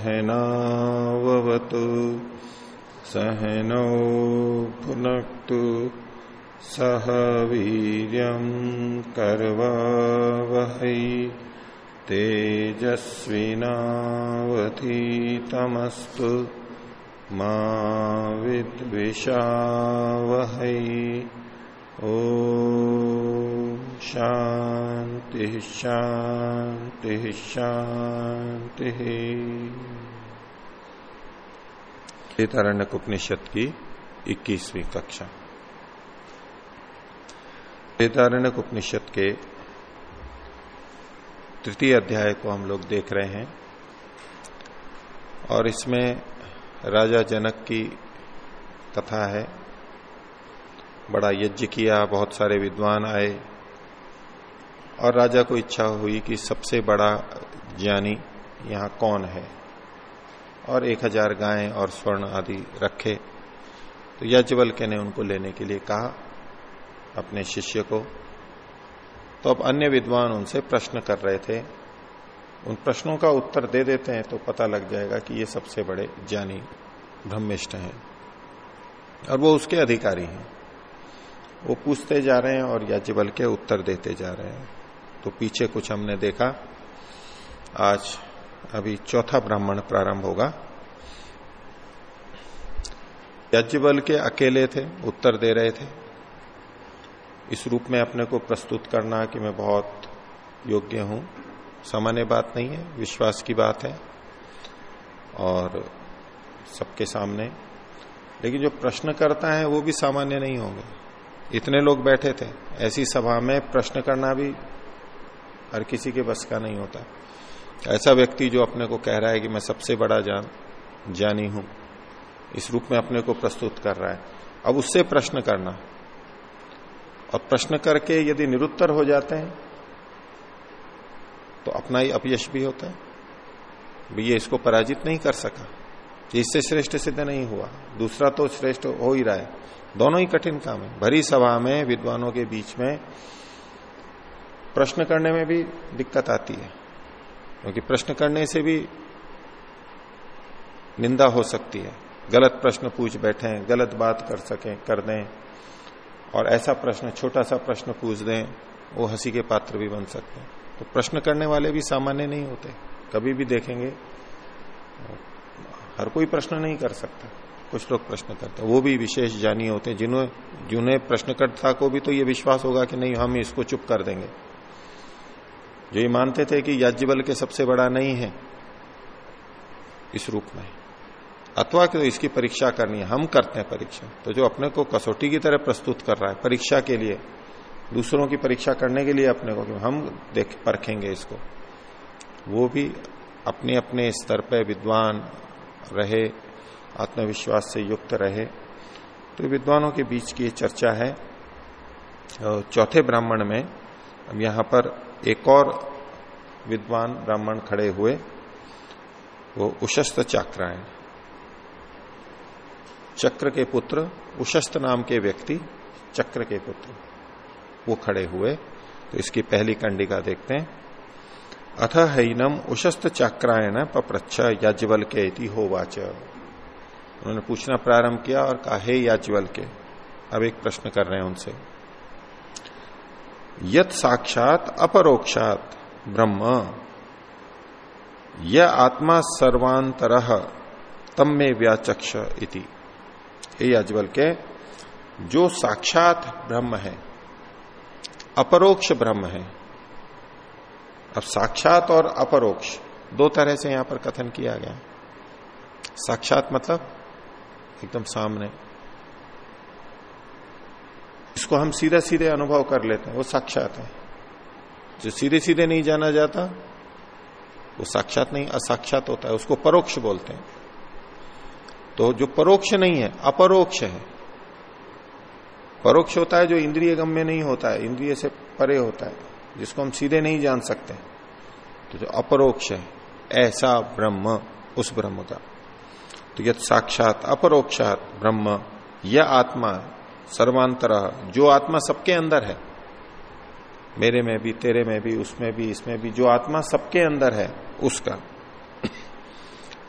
सहनावतु सहनौ भुनक्तु सह वीर्यं कर्वावहै। तेजस्विनावधीतमस्तु। मा विद्विषावहै। ओ शांति शांति उपनिषद की इक्कीसवीं कक्षा। वेदारण्य उपनिषद के तृतीय अध्याय को हम लोग देख रहे हैं और इसमें राजा जनक की कथा है। बड़ा यज्ञ किया, बहुत सारे विद्वान आए और राजा को इच्छा हुई कि सबसे बड़ा ज्ञानी यहाँ कौन है। और एक हज़ार गायें और स्वर्ण आदि रखे। तो यजवल्क्य ने उनको लेने के लिए कहा अपने शिष्य को। तो अब अन्य विद्वान उनसे प्रश्न कर रहे थे। उन प्रश्नों का उत्तर दे देते हैं तो पता लग जाएगा कि ये सबसे बड़े ज्ञानी ब्रह्मिष्ट हैं और वो उसके अधिकारी हैं। वो पूछते जा रहे हैं और याज्ञबल के उत्तर देते जा रहे हैं। तो पीछे कुछ हमने देखा। आज अभी चौथा ब्राह्मण प्रारंभ होगा। यज्ञबल के अकेले थे, उत्तर दे रहे थे। इस रूप में अपने को प्रस्तुत करना कि मैं बहुत योग्य हूँ। सामान्य बात नहीं है, विश्वास की बात है। और सबके सामने। लेकिन जो प्रश्न करता है, वो भी सामान्य नहीं होंगे। इतने लोग बैठे थे। ऐसी सभा में प्रश्न करना भी हर किसी के बस का नहीं होता। ऐसा व्यक्ति जो अपने को कह रहा है कि मैं सबसे बड़ा जान, ज्ञानी हूँ, इस रूप में अपने को प्रस्तुत कर रहा है। अब उससे प्रश्न करना। और प्रश्न करके यदि निरुत्तर हो जाते हैं तो अपना ही अपयश भी होता है। भी ये इसको पराजित नहीं कर सका। इससे श्रेष्ठ सिद्ध नहीं हुआ। दूसरा तो श्रेष्ठ हो ही रहा है। दोनों ही कठिन काम है। भरी सभा में, विद्वानों के बीच में प्रश्न करने में भी दिक्कत आती है। क्योंकि प्रश्न करने से भी निंदा हो सकती है। गलत प्रश्न पूछ बैठे, गलत बात कर सकें, कर दें और ऐसा प्रश्न, छोटा सा प्रश्न पूछ दें, वो हँसी के पात्र भी बन सकते हैं। तो प्रश्न करने वाले भी सामान्य नहीं होते। कभी भी देखेंगे, हर कोई प्रश्न नहीं कर सकता। कुछ लोग प्रश्न करते हैं। वो भी विशेष जानी होते हैं जिन्होंने जिन्हें प्रश्नकर्ता को भी तो ये विश्वास होगा कि नहीं, हम इसको चुप कर देंगे। जो ये मानते थे कि याज्ञबल के सबसे बड़ा नहीं है, इस रूप में। अथवा तो इसकी परीक्षा करनी है, हम करते हैं परीक्षा। तो जो अपने को कसौटी की तरह प्रस्तुत कर रहा है, परीक्षा के लिए, दूसरों की परीक्षा करने के लिए अपने को हम देख, परखेंगे इसको। वो भी अपने अपने स्तर पर विद्वान रहे, आत्मविश्वास से युक्त रहे। तो विद्वानों के बीच की चर्चा है। चौथे ब्राह्मण में अब यहाँ पर एक और विद्वान ब्राह्मण खड़े हुए, वो उशस्त चाक्रायण। चक्र के पुत्र, उशस्त नाम के व्यक्ति, चक्र के पुत्र, वो खड़े हुए। तो इसकी पहली कंडिका देखते हैं। अथ हैनम उशस्त चक्रायण पप्रच्छ याज्ञवल के हो वाच उन्होंने पूछना प्रारंभ किया और कहा, हे याज्ञवल के अब एक प्रश्न कर रहे हैं उनसे। यत साक्षात अपरोक्षात ब्रह्म। यह आत्मा सर्वांतर तम में व्याचक्ष इति। हे के जो साक्षात ब्रह्म है, अपरोक्ष ब्रह्म है, अब साक्षात और अपरोक्ष, दो तरह से यहाँ पर कथन किया गया। साक्षात मतलब एकदम सामने। इसको हम सीधे सीधे अनुभव कर लेते हैं, वो साक्षात है। जो सीधे सीधे नहीं जाना जाता, वो साक्षात नहीं, असाक्षात होता है, उसको परोक्ष बोलते हैं। तो जो परोक्ष नहीं है, अपरोक्ष है। परोक्ष होता है जो इंद्रिय गम्य नहीं होता है, इंद्रिय से परे होता है, जिसको हम सीधे नहीं जान सकते। तो जो अपरोक्ष है, ऐसा ब्रह्म, उस ब्रह्म का। तो यद साक्षात अपरोक्षात ब्रह्म यह आत्मा सर्वांतर, जो आत्मा सबके अंदर है, मेरे में भी, तेरे में भी, उसमें भी, इसमें भी, जो आत्मा सबके अंदर है, उसका।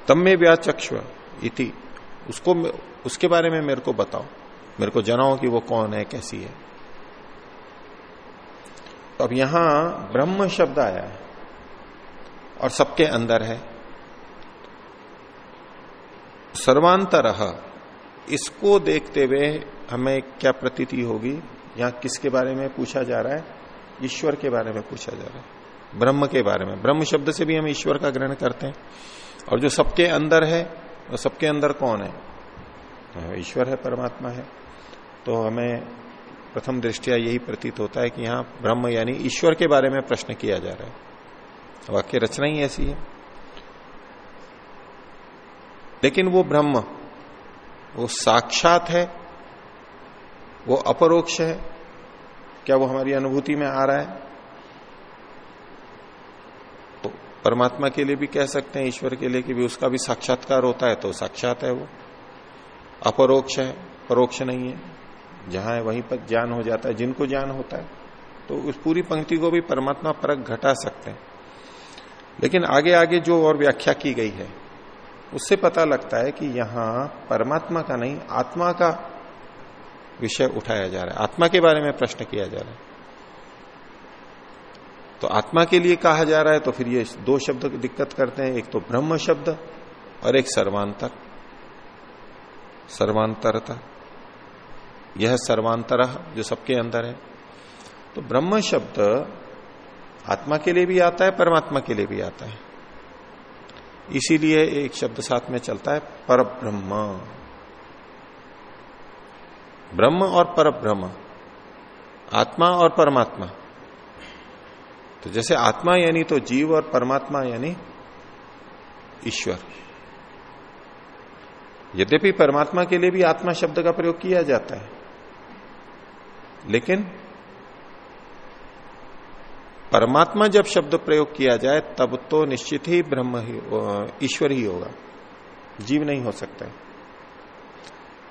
तम में व्याचक्ष इति। उसको उसके बारे में मेरे को बताओ। मेरे को जनाओ कि वो कौन है, कैसी है। तो अब यहाँ ब्रह्म शब्द आया है, और सबके अंदर है। सर्वांतर, इसको देखते हुए हमें क्या प्रतीति होगी? यहाँ किसके बारे में पूछा जा रहा है? ईश्वर के बारे में पूछा जा रहा है। ब्रह्म के बारे में। ब्रह्म शब्द से भी हम ईश्वर का ग्रहण करते हैं। और जो सबके अंदर है, वो सबके अंदर कौन है? ईश्वर है, परमात्मा है। तो हमें प्रथम दृष्टिया यही प्रतीत होता है कि यहाँ ब्रह्म यानी ईश्वर के बारे में प्रश्न किया जा रहा है। वाक्य रचना ही ऐसी है। लेकिन वो ब्रह्म, वो साक्षात है वो अपरोक्ष है। क्या वो हमारी अनुभूति में आ रहा है? तो परमात्मा के लिए भी कह सकते हैं, ईश्वर के लिए कि भी उसका भी साक्षात्कार होता है तो साक्षात है वो। अपरोक्ष है, परोक्ष नहीं है। जहाँ है वहीं पर ज्ञान हो जाता है, जिनको ज्ञान होता है। तो उस पूरी पंक्ति को भी परमात्मा परक घटा सकते हैं। लेकिन आगे आगे जो और व्याख्या की गई है, उससे पता लगता है कि यहाँ परमात्मा का नहीं, आत्मा का विषय उठाया जा रहा है। आत्मा के बारे में प्रश्न किया जा रहा है। तो आत्मा के लिए कहा जा रहा है तो फिर ये दो शब्द दिक्कत करते हैं। एक तो ब्रह्म शब्द और एक सर्वांतर। सर्वांतरता। यह सर्वांतर जो सबके अंदर है। तो ब्रह्म शब्द आत्मा के लिए भी आता है, परमात्मा के लिए भी आता है। इसीलिए एक शब्द साथ में चलता है पर ब्रह्म ब्रह्म और पर ब्रह्म आत्मा और परमात्मा। तो जैसे आत्मा यानी तो जीव और परमात्मा यानी ईश्वर। यद्यपि परमात्मा के लिए भी आत्मा शब्द का प्रयोग किया जाता है, लेकिन परमात्मा जब शब्द प्रयोग किया जाए, तब तो निश्चित ही ब्रह्म ही ईश्वर ही होगा। जीव नहीं हो सकता है।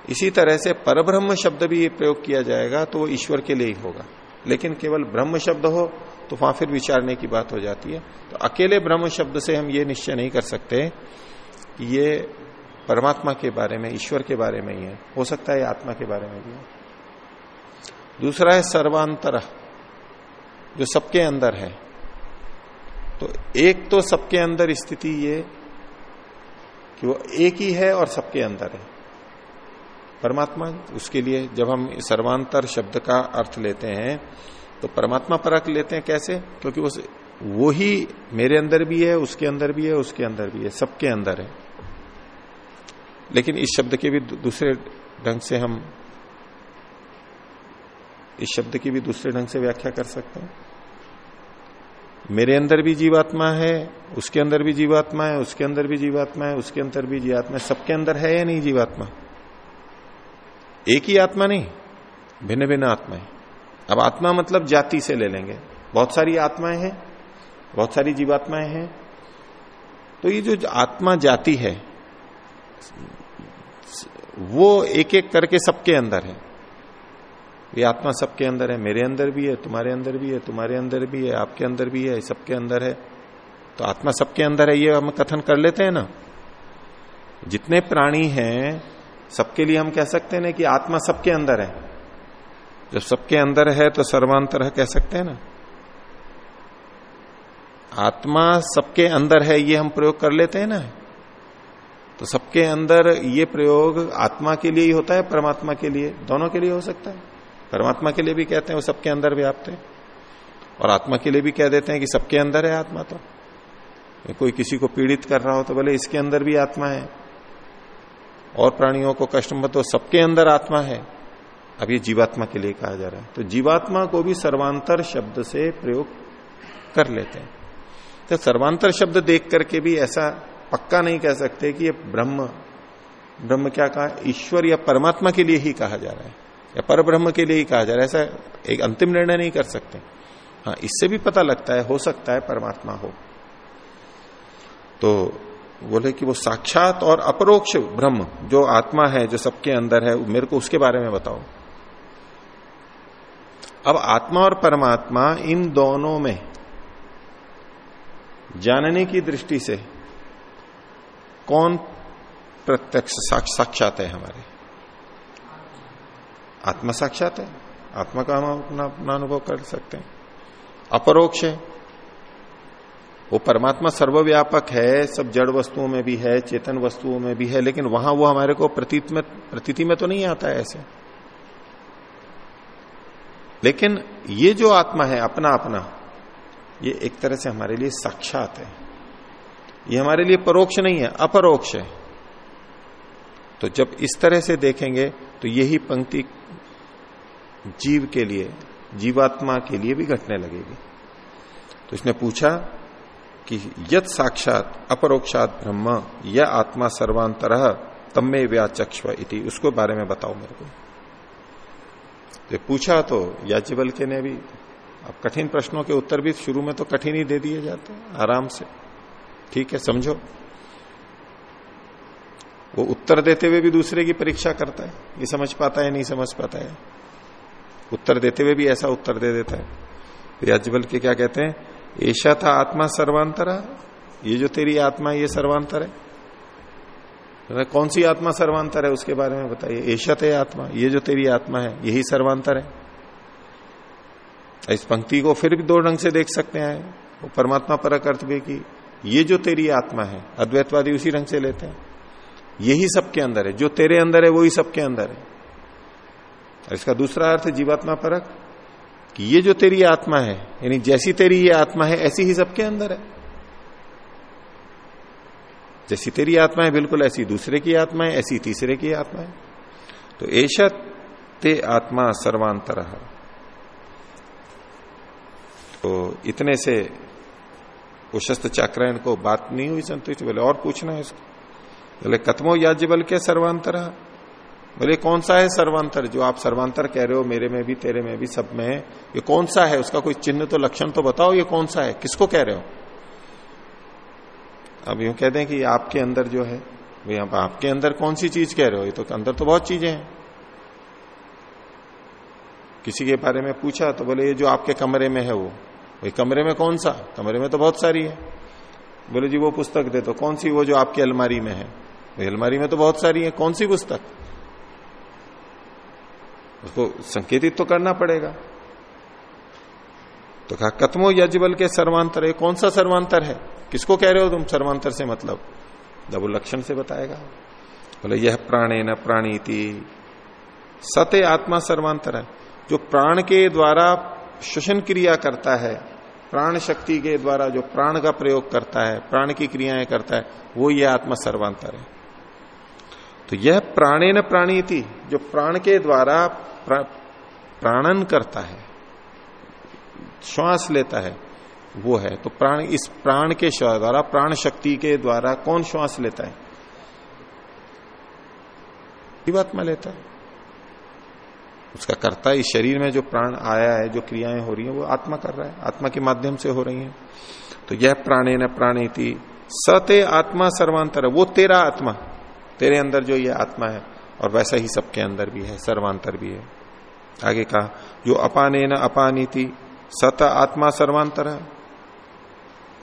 इसी तरह से परब्रह्म शब्द भी प्रयोग किया जाएगा तो वो ईश्वर के लिए ही होगा। लेकिन केवल ब्रह्म शब्द हो तो वहाँ फिर विचारने की बात हो जाती है। तो अकेले ब्रह्म शब्द से हम ये निश्चय नहीं कर सकते कि ये परमात्मा के बारे में, ईश्वर के बारे में ही है। हो सकता है आत्मा के बारे में भी है। दूसरा है सर्वांतर, जो सबके अंदर है। तो एक तो सबके अंदर स्थिति ये कि वो एक ही है और सबके अंदर है। परमात्मा, उसके लिए जब हम सर्वांतर शब्द का अर्थ लेते हैं तो परमात्मा परख लेते हैं कैसे? क्योंकि उस, वो ही मेरे अंदर भी है, उसके अंदर भी है, उसके अंदर भी है, सबके अंदर है। लेकिन इस शब्द के भी दूसरे ढंग से हम इस शब्द की भी दूसरे ढंग से व्याख्या कर सकते हैं। मेरे अंदर भी जीवात्मा है, उसके अंदर भी जीवात्मा है, उसके अंदर भी जीवात्मा है, उसके अंदर भी जीवात्मा है, सबके अंदर है या नहीं जीवात्मा? एक ही आत्मा नहीं भिन्न भिन्न आत्माएँ अब आत्मा मतलब जाति से ले लेंगे। बहुत सारी आत्माएँ हैं, बहुत सारी जीवात्माएँ हैं। तो ये जो आत्मा जाति है, वो एक एक करके सबके अंदर है। ये आत्मा सबके अंदर है, मेरे अंदर भी है, तुम्हारे अंदर भी है, तुम्हारे अंदर भी है, आपके अंदर भी है सबके अंदर है। तो आत्मा सबके अंदर है, ये हम कथन कर लेते हैं ना। जितने प्राणी हैं सबके लिए हम कह सकते हैं ना कि आत्मा सबके अंदर है। जब सबके अंदर है तो सर्वांतर कह सकते हैं ना। आत्मा सबके अंदर है, ये हम प्रयोग कर लेते हैं ना। तो सबके अंदर ये प्रयोग आत्मा के लिए ही होता है, परमात्मा के लिए। दोनों के लिए हो सकता है। परमात्मा के लिए भी कहते हैं, वो सबके अंदर व्याप्त है। और आत्मा के लिए भी कह देते हैं कि सबके अंदर है आत्मा तो। कोई किसी को पीड़ित कर रहा हो तो बोले इसके अंदर भी आत्मा है। और प्राणियों को कष्ट मत तो सबके अंदर आत्मा है। अब ये जीवात्मा के लिए कहा जा रहा है। तो जीवात्मा को भी सर्वांतर शब्द से प्रयोग कर लेते हैं। तो सर्वांतर शब्द देख करके भी ऐसा पक्का नहीं कह सकते कि ये ब्रह्म ब्रह्म क्या कहा? ईश्वर या परमात्मा के लिए ही कहा जा रहा है। या पर ब्रह्म के लिए ही कहा जा रहा है। ऐसा एक अंतिम निर्णय नहीं कर सकते। हाँ इससे भी पता लगता है, हो सकता है परमात्मा हो। तो बोले कि वो साक्षात और अपरोक्ष ब्रह्म, जो आत्मा है, जो सबके अंदर है, मेरे को उसके बारे में बताओ। अब आत्मा और परमात्मा इन दोनों में जानने की दृष्टि से कौन प्रत्यक्ष साक्षात है हमारे? आत्मा साक्षात है। आत्मा का हम अपना अपना अनुभव कर सकते हैं। अपरोक्ष है। वो परमात्मा सर्वव्यापक है, सब जड़ वस्तुओं में भी है, चेतन वस्तुओं में भी है, लेकिन वहाँ वो हमारे को प्रतीत में, प्रतीति में तो नहीं आता है ऐसे। लेकिन ये जो आत्मा है, अपना अपना, ये एक तरह से हमारे लिए साक्षात है। ये हमारे लिए परोक्ष नहीं है, अपरोक्ष है। तो जब इस तरह से देखेंगे तो यही पंक्ति जीव के लिए, जीवात्मा के लिए भी घटने लगेगी। तो इसने पूछा कि यद साक्षात अपरोक्षात ब्रह्म यह आत्मा सर्वांतर तम्मे व्याचक्ष इति। उसको बारे में बताओ मेरे को। तो पूछा तो याचिबल के ने भी, अब कठिन प्रश्नों के उत्तर भी शुरू में तो कठिन ही दे दिए जाते हैं, आराम से। ठीक है, समझो। वो उत्तर देते हुए भी दूसरे की परीक्षा करता है, ये समझ पाता है, नहीं समझ पाता है। उत्तर देते हुए भी ऐसा उत्तर दे देता है। याजबल के क्या कहते हैं ऐसा था आत्मा सर्वांतरा? ये जो तेरी आत्मा, ये सर्वांतर है? कौन सी आत्मा सर्वांतर है? उसके बारे में बताइए। ऐशत है आत्मा, ये जो तेरी आत्मा है, यही सर्वांतर है? इस पंक्ति को फिर भी दो ढंग से देख सकते हैं। वो परमात्मा परक अर्थ भी की, ये जो तेरी आत्मा है, अद्वैतवादी उसी ढंग से लेते हैं। यही सबके अंदर है। जो तेरे अंदर है वही सबके अंदर है। इसका दूसरा अर्थ जीवात्मा परक। कि ये जो तेरी आत्मा है, यानी जैसी तेरी ये आत्मा है, ऐसी ही सबके अंदर है। जैसी तेरी आत्मा है, बिल्कुल ऐसी दूसरे की आत्मा है, ऐसी तीसरे की आत्मा है। तो ऐसा ते आत्मा सर्वांतर। तो इतने से उशस्त चाक्रायण को बात नहीं हुई संतुष्ट बोले, और पूछना है इसको बोले कथमो याज्ञबल के सर्वांतर। बोले, कौन सा है सर्वांतर? जो आप सर्वांतर कह रहे हो, मेरे में भी, तेरे में भी, सब में है ये कौन सा है? उसका कोई चिन्ह तो लक्षण तो बताओ, ये कौन सा है? किसको कह रहे हो? अब यूँ कह दें कि आपके अंदर जो है, भाई, आप आपके अंदर कौन सी चीज़ कह रहे हो? ये तो अंदर तो बहुत चीज़ें हैं। किसी के बारे में पूछा तो बोले, ये जो आपके कमरे में है वो, भाई, कमरे में कौन सा? कमरे में तो बहुत सारी है। बोले, जी, वो पुस्तक दे तो कौन सी वो जो आपकी अलमारी में है? भाई, अलमारी में तो बहुत सारी है। कौन सी पुस्तक? उसको संकेतित तो करना पड़ेगा। तो कहा, कथमो यजबल के सर्वांतर है कौन सा सर्वांतर है? किसको कह रहे हो तुम सर्वांतर से मतलब? जब लक्षण से बताएगा। बोले, यह प्राणे न प्राणीति। सत्य आत्मा सर्वांतर है। जो प्राण के द्वारा श्वसन क्रिया करता है, प्राण शक्ति के द्वारा जो प्राण का प्रयोग करता है, प्राण की क्रियाएँ करता है, वो यह आत्मा सर्वांतर है। तो यह प्राणे न प्राणी थी जो प्राण के द्वारा प्राणन करता है, श्वास लेता है, वो है। तो प्राण, इस प्राण के द्वारा, प्राण शक्ति के द्वारा कौन श्वास लेता है? जीवात्मा लेता है। उसका करता इस शरीर में जो प्राण आया है, जो क्रियाएँ हो रही हैं, वो आत्मा कर रहा है। आत्मा के माध्यम से हो रही हैं। तो यह प्राणे न प्राणी थी सते आत्मा सर्वांतर, वो तेरा आत्मा। तेरे अंदर जो यह आत्मा है और वैसा ही सबके अंदर भी है, सर्वांतर भी है। आगे कहा जो अपाने न अपानी थी सत आत्मा सर्वांतर है।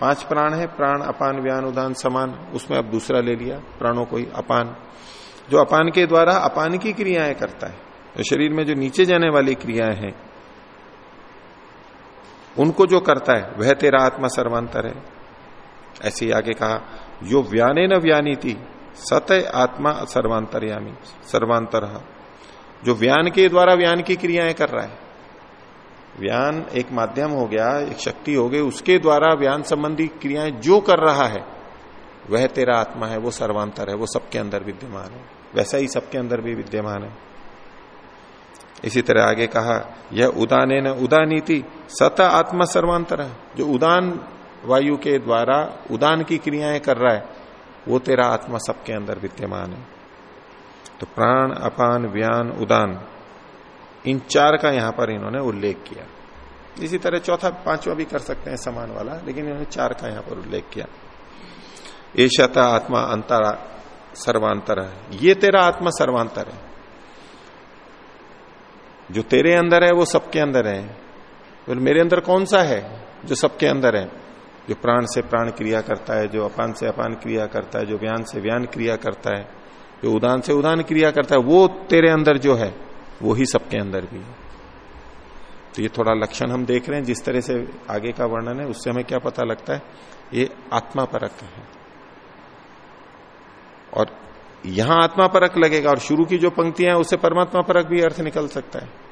पाँच प्राण है, प्राण, अपान, व्यान, उदान, समान। उसमें अब दूसरा ले लिया, प्राणों को ही अपान। जो अपान के द्वारा अपान की क्रियाएँ करता है शरीर में जो नीचे जाने वाली क्रियाएँ हैं, उनको जो करता है, वह तेरा आत्मा सर्वांतर है। ऐसे ही आगे कहा जो व्याने न व्यानी थी सतय आत्मा सर्वांतरयामी, सर्वांतर। जो व्यान के द्वारा व्यान की क्रियाएँ कर रहा है। व्यान एक माध्यम हो गया, एक शक्ति हो गई, उसके द्वारा व्यान संबंधी क्रियाएँ जो कर रहा है, वह तेरा आत्मा है, वो सर्वांतर है, वो सबके अंदर विद्यमान है। वैसा ही सबके अंदर भी विद्यमान है। इसी तरह आगे कहा, यह उदान न उदानीति, सत आत्मा सर्वांतर है। जो उदान वायु के द्वारा उदान की क्रियाएँ कर रहा है वो तेरा आत्मा सबके अंदर विद्यमान है। तो प्राण, अपान, व्यान, उदान, इन चार का यहाँ पर इन्होंने उल्लेख किया। इसी तरह चौथा, पांचवा भी कर सकते हैं समान वाला, लेकिन इन्होंने चार का यहाँ पर उल्लेख किया। एशता आत्मा अंतरा सर्वांतर है। ये तेरा आत्मा सर्वांतर है। जो तेरे अंदर है, वो सबके अंदर है। तो मेरे अंदर कौन सा है जो सबके अंदर है? जो प्राण से प्राण क्रिया करता है, जो अपान से अपान क्रिया करता है, जो व्यान से व्यान क्रिया करता है, जो उदान से उदान क्रिया करता है, वो तेरे अंदर जो है, वो ही सबके अंदर भी है। तो ये थोड़ा लक्षण हम देख रहे हैं, जिस तरह से आगे का वर्णन है, उससे हमें क्या पता लगता है, ये आत्मा परक है। और यहाँ आत्मा परक लगेगा, और शुरू की जो पंक्तियाँ हैं, उससे परमात्मा परक भी अर्थ निकल सकता है।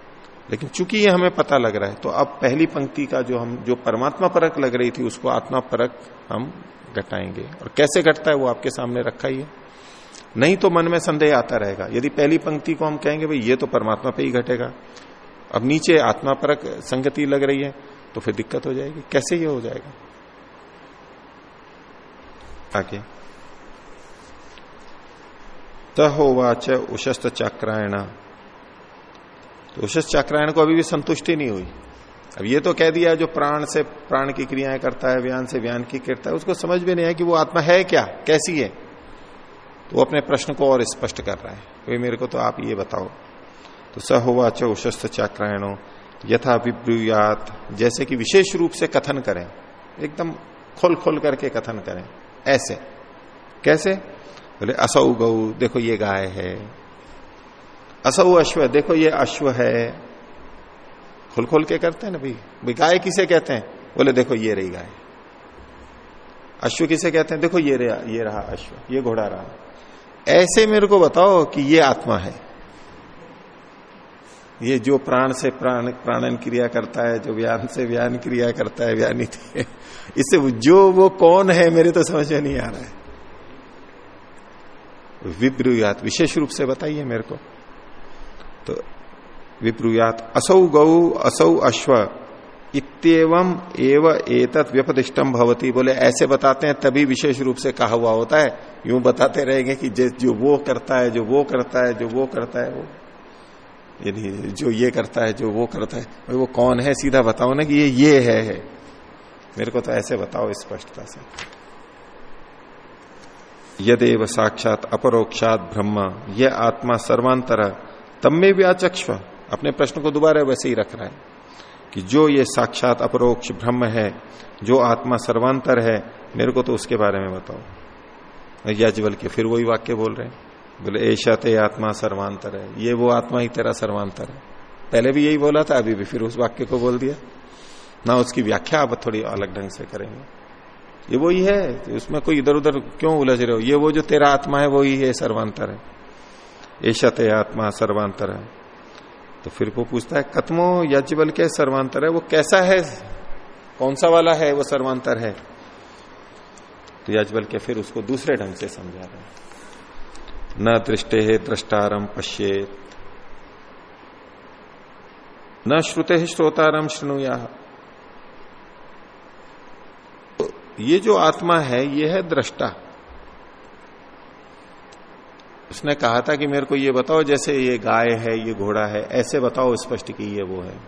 लेकिन चूँकि ये हमें पता लग रहा है तो अब पहली पंक्ति का जो हम, जो परमात्मा परक लग रही थी, उसको आत्मा परक हम घटाएँगे। और कैसे घटता है वो आपके सामने रखा ही है। नहीं तो मन में संदेह आता रहेगा। यदि पहली पंक्ति को हम कहेंगे, भाई, ये तो परमात्मा पे ही घटेगा। अब नीचे आत्मा परक संगति लग रही है तो फिर दिक्कत हो जाएगी। कैसे ये हो जाएगा? आगे। तहोवाच उशस्त चाक्रायण। तो उशस्त चाक्रायण को अभी भी संतुष्टि नहीं हुई। अब ये तो कह दिया जो प्राण से, प्राण की क्रियाएँ करता है, व्यान से व्यान की करता है, उसको समझ भी नहीं है कि वो आत्मा है क्या, कैसी है। तो वो अपने प्रश्न को और स्पष्ट कर रहा है। भाई मेरे को तो आप ये बताओ। तो स होवाच उशस्त चाक्रायणो, यथा विब्रुयात, जैसे कि विशेष रूप से कथन करें। एकदम खोल खोल करके कथन करें। ऐसे। कैसे? बोले, असौ गऊ देखो ये गाय है। असौ अश्व, देखो ये अश्व है। खुल खोल के करते हैं ना भाई? गाय किसे कहते हैं? बोले, देखो ये रही गाय। अश्व किसे कहते हैं? देखो ये रहा ये रहा अश्व, ये घोड़ा रहा। ऐसे मेरे को बताओ कि ये आत्मा है। ये जो प्राण से प्राण, प्राणन क्रिया करता है, जो व्यान से व्यान क्रिया करता है, व्यानित इससे जो वो कौन है मेरे तो समझ में नहीं आ रहा है। विब्रुयात विशेष रूप से बताइए मेरे को। तो विब्रुयात असौ गौ असौ अश्व। इतम एव एतत् व्यपदिष्टम भवती। बोले ऐसे बताते हैं तभी विशेष रूप से कहा हुआ होता है। यूँ बताते रहेंगे कि जो वो करता है जो वो करता है जो वो करता है वो। यदि जो ये करता है जो वो करता है वो कौन है? सीधा बताओ ना कि ये ये है, है। मेरे को तो ऐसे बताओ स्पष्टता से। यदेव साक्षात अपरोक्षात ब्रह्म। यह आत्मा सर्वांतर तब में व्याचक्ष अपने प्रश्न को दोबारा वैसे ही रख रहा है कि जो ये साक्षात अपरोक्ष ब्रह्म है, जो आत्मा सर्वांतर है, मेरे को तो उसके बारे में बताओ। याजवल के फिर वही वाक्य बोल रहे हैं। बोले ऐशा ते आत्मा सर्वांतर है। ये वो आत्मा ही तेरा सर्वांतर है। पहले भी यही बोला था, अभी भी फिर उस वाक्य को बोल दिया। ना उसकी व्याख्या आप थोड़ी अलग ढंग से करेंगे। ये वही है उसमें कोई इधर उधर क्यों उलझ रहे हो? ये वो जो तेरा आत्मा है, वही है, सर्वांतर है। ऐशा ते आत्मा सर्वांतर है। तो फिर वो पूछता है कत्मो यज्ञबल के सर्वांतर है? वो कैसा है? कौन सा वाला है? वो सर्वांतर है। तो यजबल के फिर उसको दूसरे ढंग से समझा रहे हैं। न दृष्टे है दृष्टारम पश्येत। न श्रुते श्रोतारम श्रृणुया तो ये जो आत्मा है, ये है दृष्टा उसने कहा था कि मेरे को ये बताओ, जैसे ये गाय है, ये घोड़ा है, ऐसे बताओ, स्पष्ट कि ये वो है।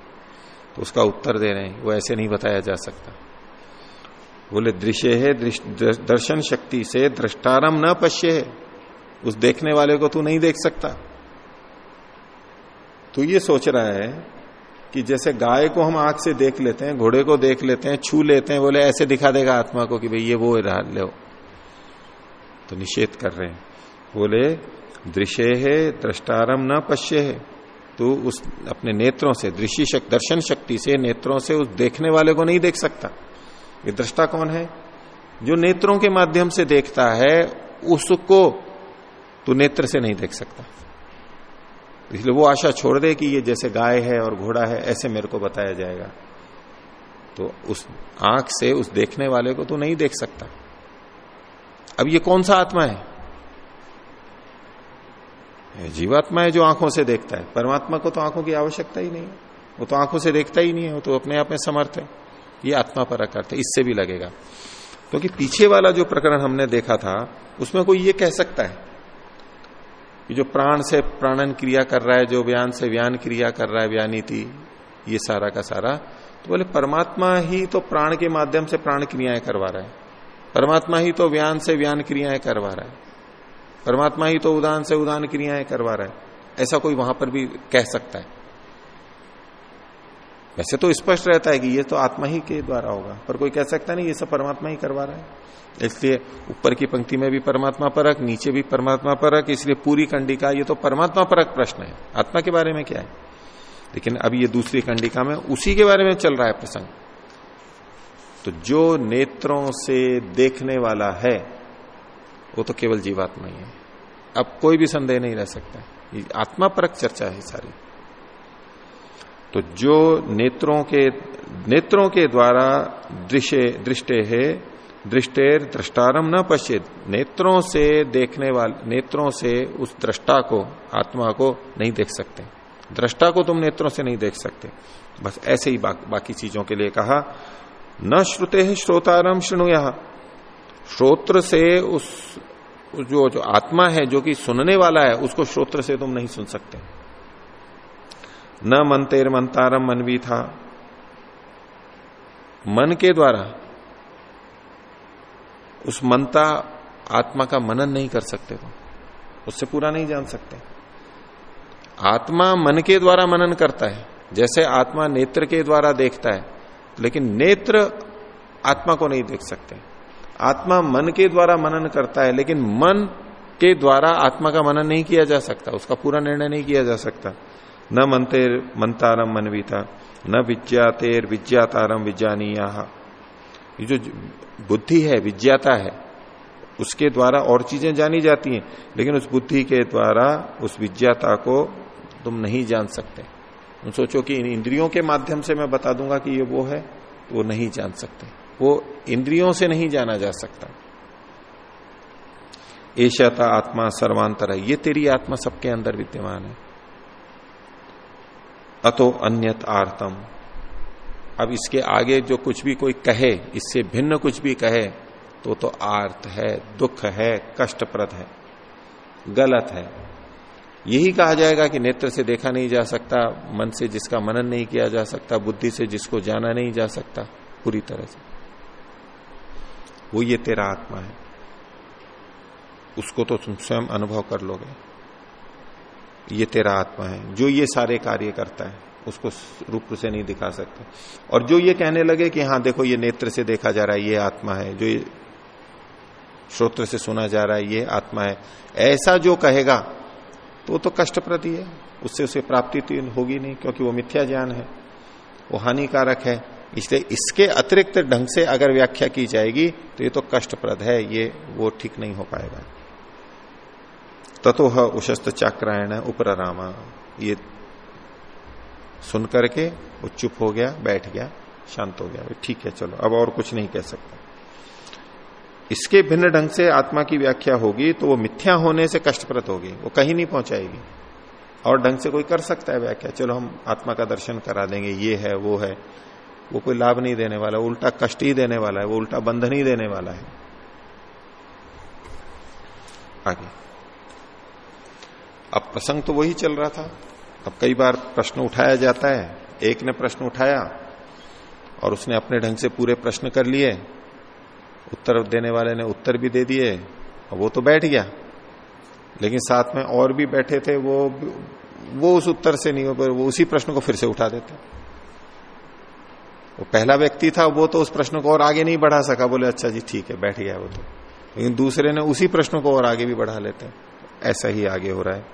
तो उसका उत्तर दे रहे हैं, वो ऐसे नहीं बताया जा सकता। बोले, दृश्य है दर्शन शक्ति से दृष्टारम न पश्य है। उस देखने वाले को तू नहीं देख सकता। तू ये सोच रहा है कि जैसे गाय को हम आँख से देख लेते हैं, घोड़े को देख लेते हैं, छू लेते हैं, बोले, ऐसे दिखा देगा आत्मा को कि भाई ये वो रहा, ले। तो निषेध कर रहे हैं। बोले दृश्य है दृष्टारम न पश्य है। तू उस अपने नेत्रों से दृश्य शक, दर्शन शक्ति से नेत्रों से उस देखने वाले को नहीं देख सकता। ये दृष्टा कौन है? जो नेत्रों के माध्यम से देखता है उसको तो नेत्र से नहीं देख सकता। इसलिए वो आशा छोड़ दे कि ये जैसे गाय है और घोड़ा है ऐसे मेरे को बताया जाएगा। तो उस आँख से उस देखने वाले को तो नहीं देख सकता। अब ये कौन सा आत्मा है? जीवात्मा है जो आँखों से देखता है। परमात्मा को तो आँखों की आवश्यकता ही नहीं। है वो तो आँखों से देखता ही नहीं है। वो तो अपने आप में समर्थ है। ये आत्मा पर अर्थ है इससे भी लगेगा। क्योंकि तो पीछे वाला जो प्रकरण हमने देखा था, उसमें कोई ये कह सकता है कि जो प्राण से प्राणन क्रिया कर रहा है, जो व्यान से व्यान क्रिया कर रहा है, व्यानीति, ये सारा का सारा तो बोले, परमात्मा ही तो प्राण के माध्यम से प्राण क्रियाएँ करवा रहा है। परमात्मा ही तो व्यान से व्यान क्रियाएँ करवा रहा है। परमात्मा ही तो उदान से उदान क्रियाएँ करवा रहा है। ऐसा कोई वहाँ पर भी कह सकता है। वैसे तो स्पष्ट रहता है कि ये तो आत्मा ही के द्वारा होगा, पर कोई कह सकता नहीं, ये सब परमात्मा ही करवा रहा है। इसलिए ऊपर की पंक्ति में भी परमात्मा परक, नीचे भी परमात्मा परक, इसलिए पूरी कंडिका ये तो परमात्मा परक प्रश्न है। आत्मा के बारे में क्या है? लेकिन अब ये दूसरी कंडिका में उसी के बारे में चल रहा है प्रसंग। तो जो नेत्रों से देखने वाला है, वो तो केवल जीवात्मा ही है। अब कोई भी संदेह नहीं रह सकता। आत्मा परक चर्चा है सारी। तो जो नेत्रों के नेत्रों के द्वारा दृश्य दृष्टे है दृष्टेर दृष्टारम न पश्चित नेत्रों से देखने वाले नेत्रों से उस दृष्टा को आत्मा को नहीं देख सकते। दृष्टा को तुम नेत्रों से नहीं देख सकते। बस ऐसे ही बा, बाकी चीज़ों के लिए कहा न श्रुते है श्रोतारम श्रृणु यहा श्रोत्र से उस जो जो आत्मा है, जो कि सुनने वाला है, उसको श्रोत्र से तुम नहीं सुन सकते। न मनतेर मंतारम मन भी था मन के द्वारा उस मनता, आत्मा का मनन नहीं कर सकते तुम। उससे पूरा नहीं जान सकते। आत्मा मन के द्वारा मनन करता है। जैसे आत्मा नेत्र के द्वारा देखता है, लेकिन नेत्र आत्मा को नहीं देख सकते। आत्मा मन के द्वारा मनन करता है, लेकिन मन के द्वारा आत्मा का मनन नहीं किया जा सकता, उसका पूरा निर्णय नहीं किया जा सकता। न मनतेर मंतारम मनवीता, न विज्ञातेर विज्ञातारम विज्ञानीया। ये जो बुद्धि है, विज्ञाता है, उसके द्वारा और चीज़ें जानी जाती हैं, लेकिन उस बुद्धि के द्वारा उस विज्ञाता को तुम नहीं जान सकते। सोचो कि इन इंद्रियों के माध्यम से मैं बता दूँगा कि ये वो है तो वो नहीं जान सकते। वो इंद्रियों से नहीं जाना जा सकता। एशता आत्मा सर्वांतर है। ये तेरी आत्मा सबके अंदर विद्यमान है। अतो अन्यत आर्तम। अब इसके आगे जो कुछ भी कोई कहे, इससे भिन्न कुछ भी कहे तो तो आर्त है, दुख है, कष्टप्रद है, गलत है। यही कहा जाएगा कि नेत्र से देखा नहीं जा सकता, मन से जिसका मनन नहीं किया जा सकता, बुद्धि से जिसको जाना नहीं जा सकता, पूरी तरह से। वो ये तेरा आत्मा है। उसको तो तुम स्वयं अनुभव कर लोगे। ये तेरा आत्मा है। जो ये सारे कार्य करता है, उसको रूप से नहीं दिखा सकते। और जो ये कहने लगे कि हाँ देखो, ये नेत्र से देखा जा रहा है, ये आत्मा है। जो ये श्रोत्र से सुना जा रहा है, ये आत्मा है। ऐसा जो कहेगा तो तो कष्टप्रद है। उससे उसे प्राप्ति तो होगी नहीं, क्योंकि वो मिथ्या ज्ञान है। वो हानिकारक है। इसलिए इसके अतिरिक्त ढंग से अगर व्याख्या की जाएगी तो ये तो कष्टप्रद है, ये वो ठीक नहीं हो पाएगा। ततो उशस्त चाक्रायण उपरामा ये सुन करके वो चुप हो गया, बैठ गया, शांत हो गया। ठीक है, चलो, अब और कुछ नहीं कह सकता। इसके भिन्न ढंग से आत्मा की व्याख्या होगी तो वो मिथ्या होने से कष्टप्रद होगी, वो कहीं नहीं पहुंचाएगी। और ढंग से कोई कर सकता है व्याख्या। चलो, हम आत्मा का दर्शन करा देंगे, ये है, वो है। वो कोई लाभ नहीं देने वाला उल्टा कष्ट ही देने वाला है, वो उल्टा बंधन ही देने वाला है। आगे। अब प्रसंग तो वही चल रहा था। अब कई बार प्रश्न उठाया जाता है, एक ने प्रश्न उठाया और उसने अपने ढंग से पूरे प्रश्न कर लिए, उत्तर देने वाले ने उत्तर भी दे दिए, और वो तो बैठ गया। लेकिन साथ में और भी बैठे थे, वो वो उस उत्तर से नहीं हो, पर वो उसी प्रश्न को फिर से उठा देते। वो पहला व्यक्ति था, वो तो उस प्रश्न को और आगे नहीं बढ़ा सका। बोले अच्छा जी, ठीक है, बैठ गया वो तो। लेकिन दूसरे ने उसी प्रश्न को और आगे भी बढ़ा लेते हैं। ऐसा ही आगे हो रहा है।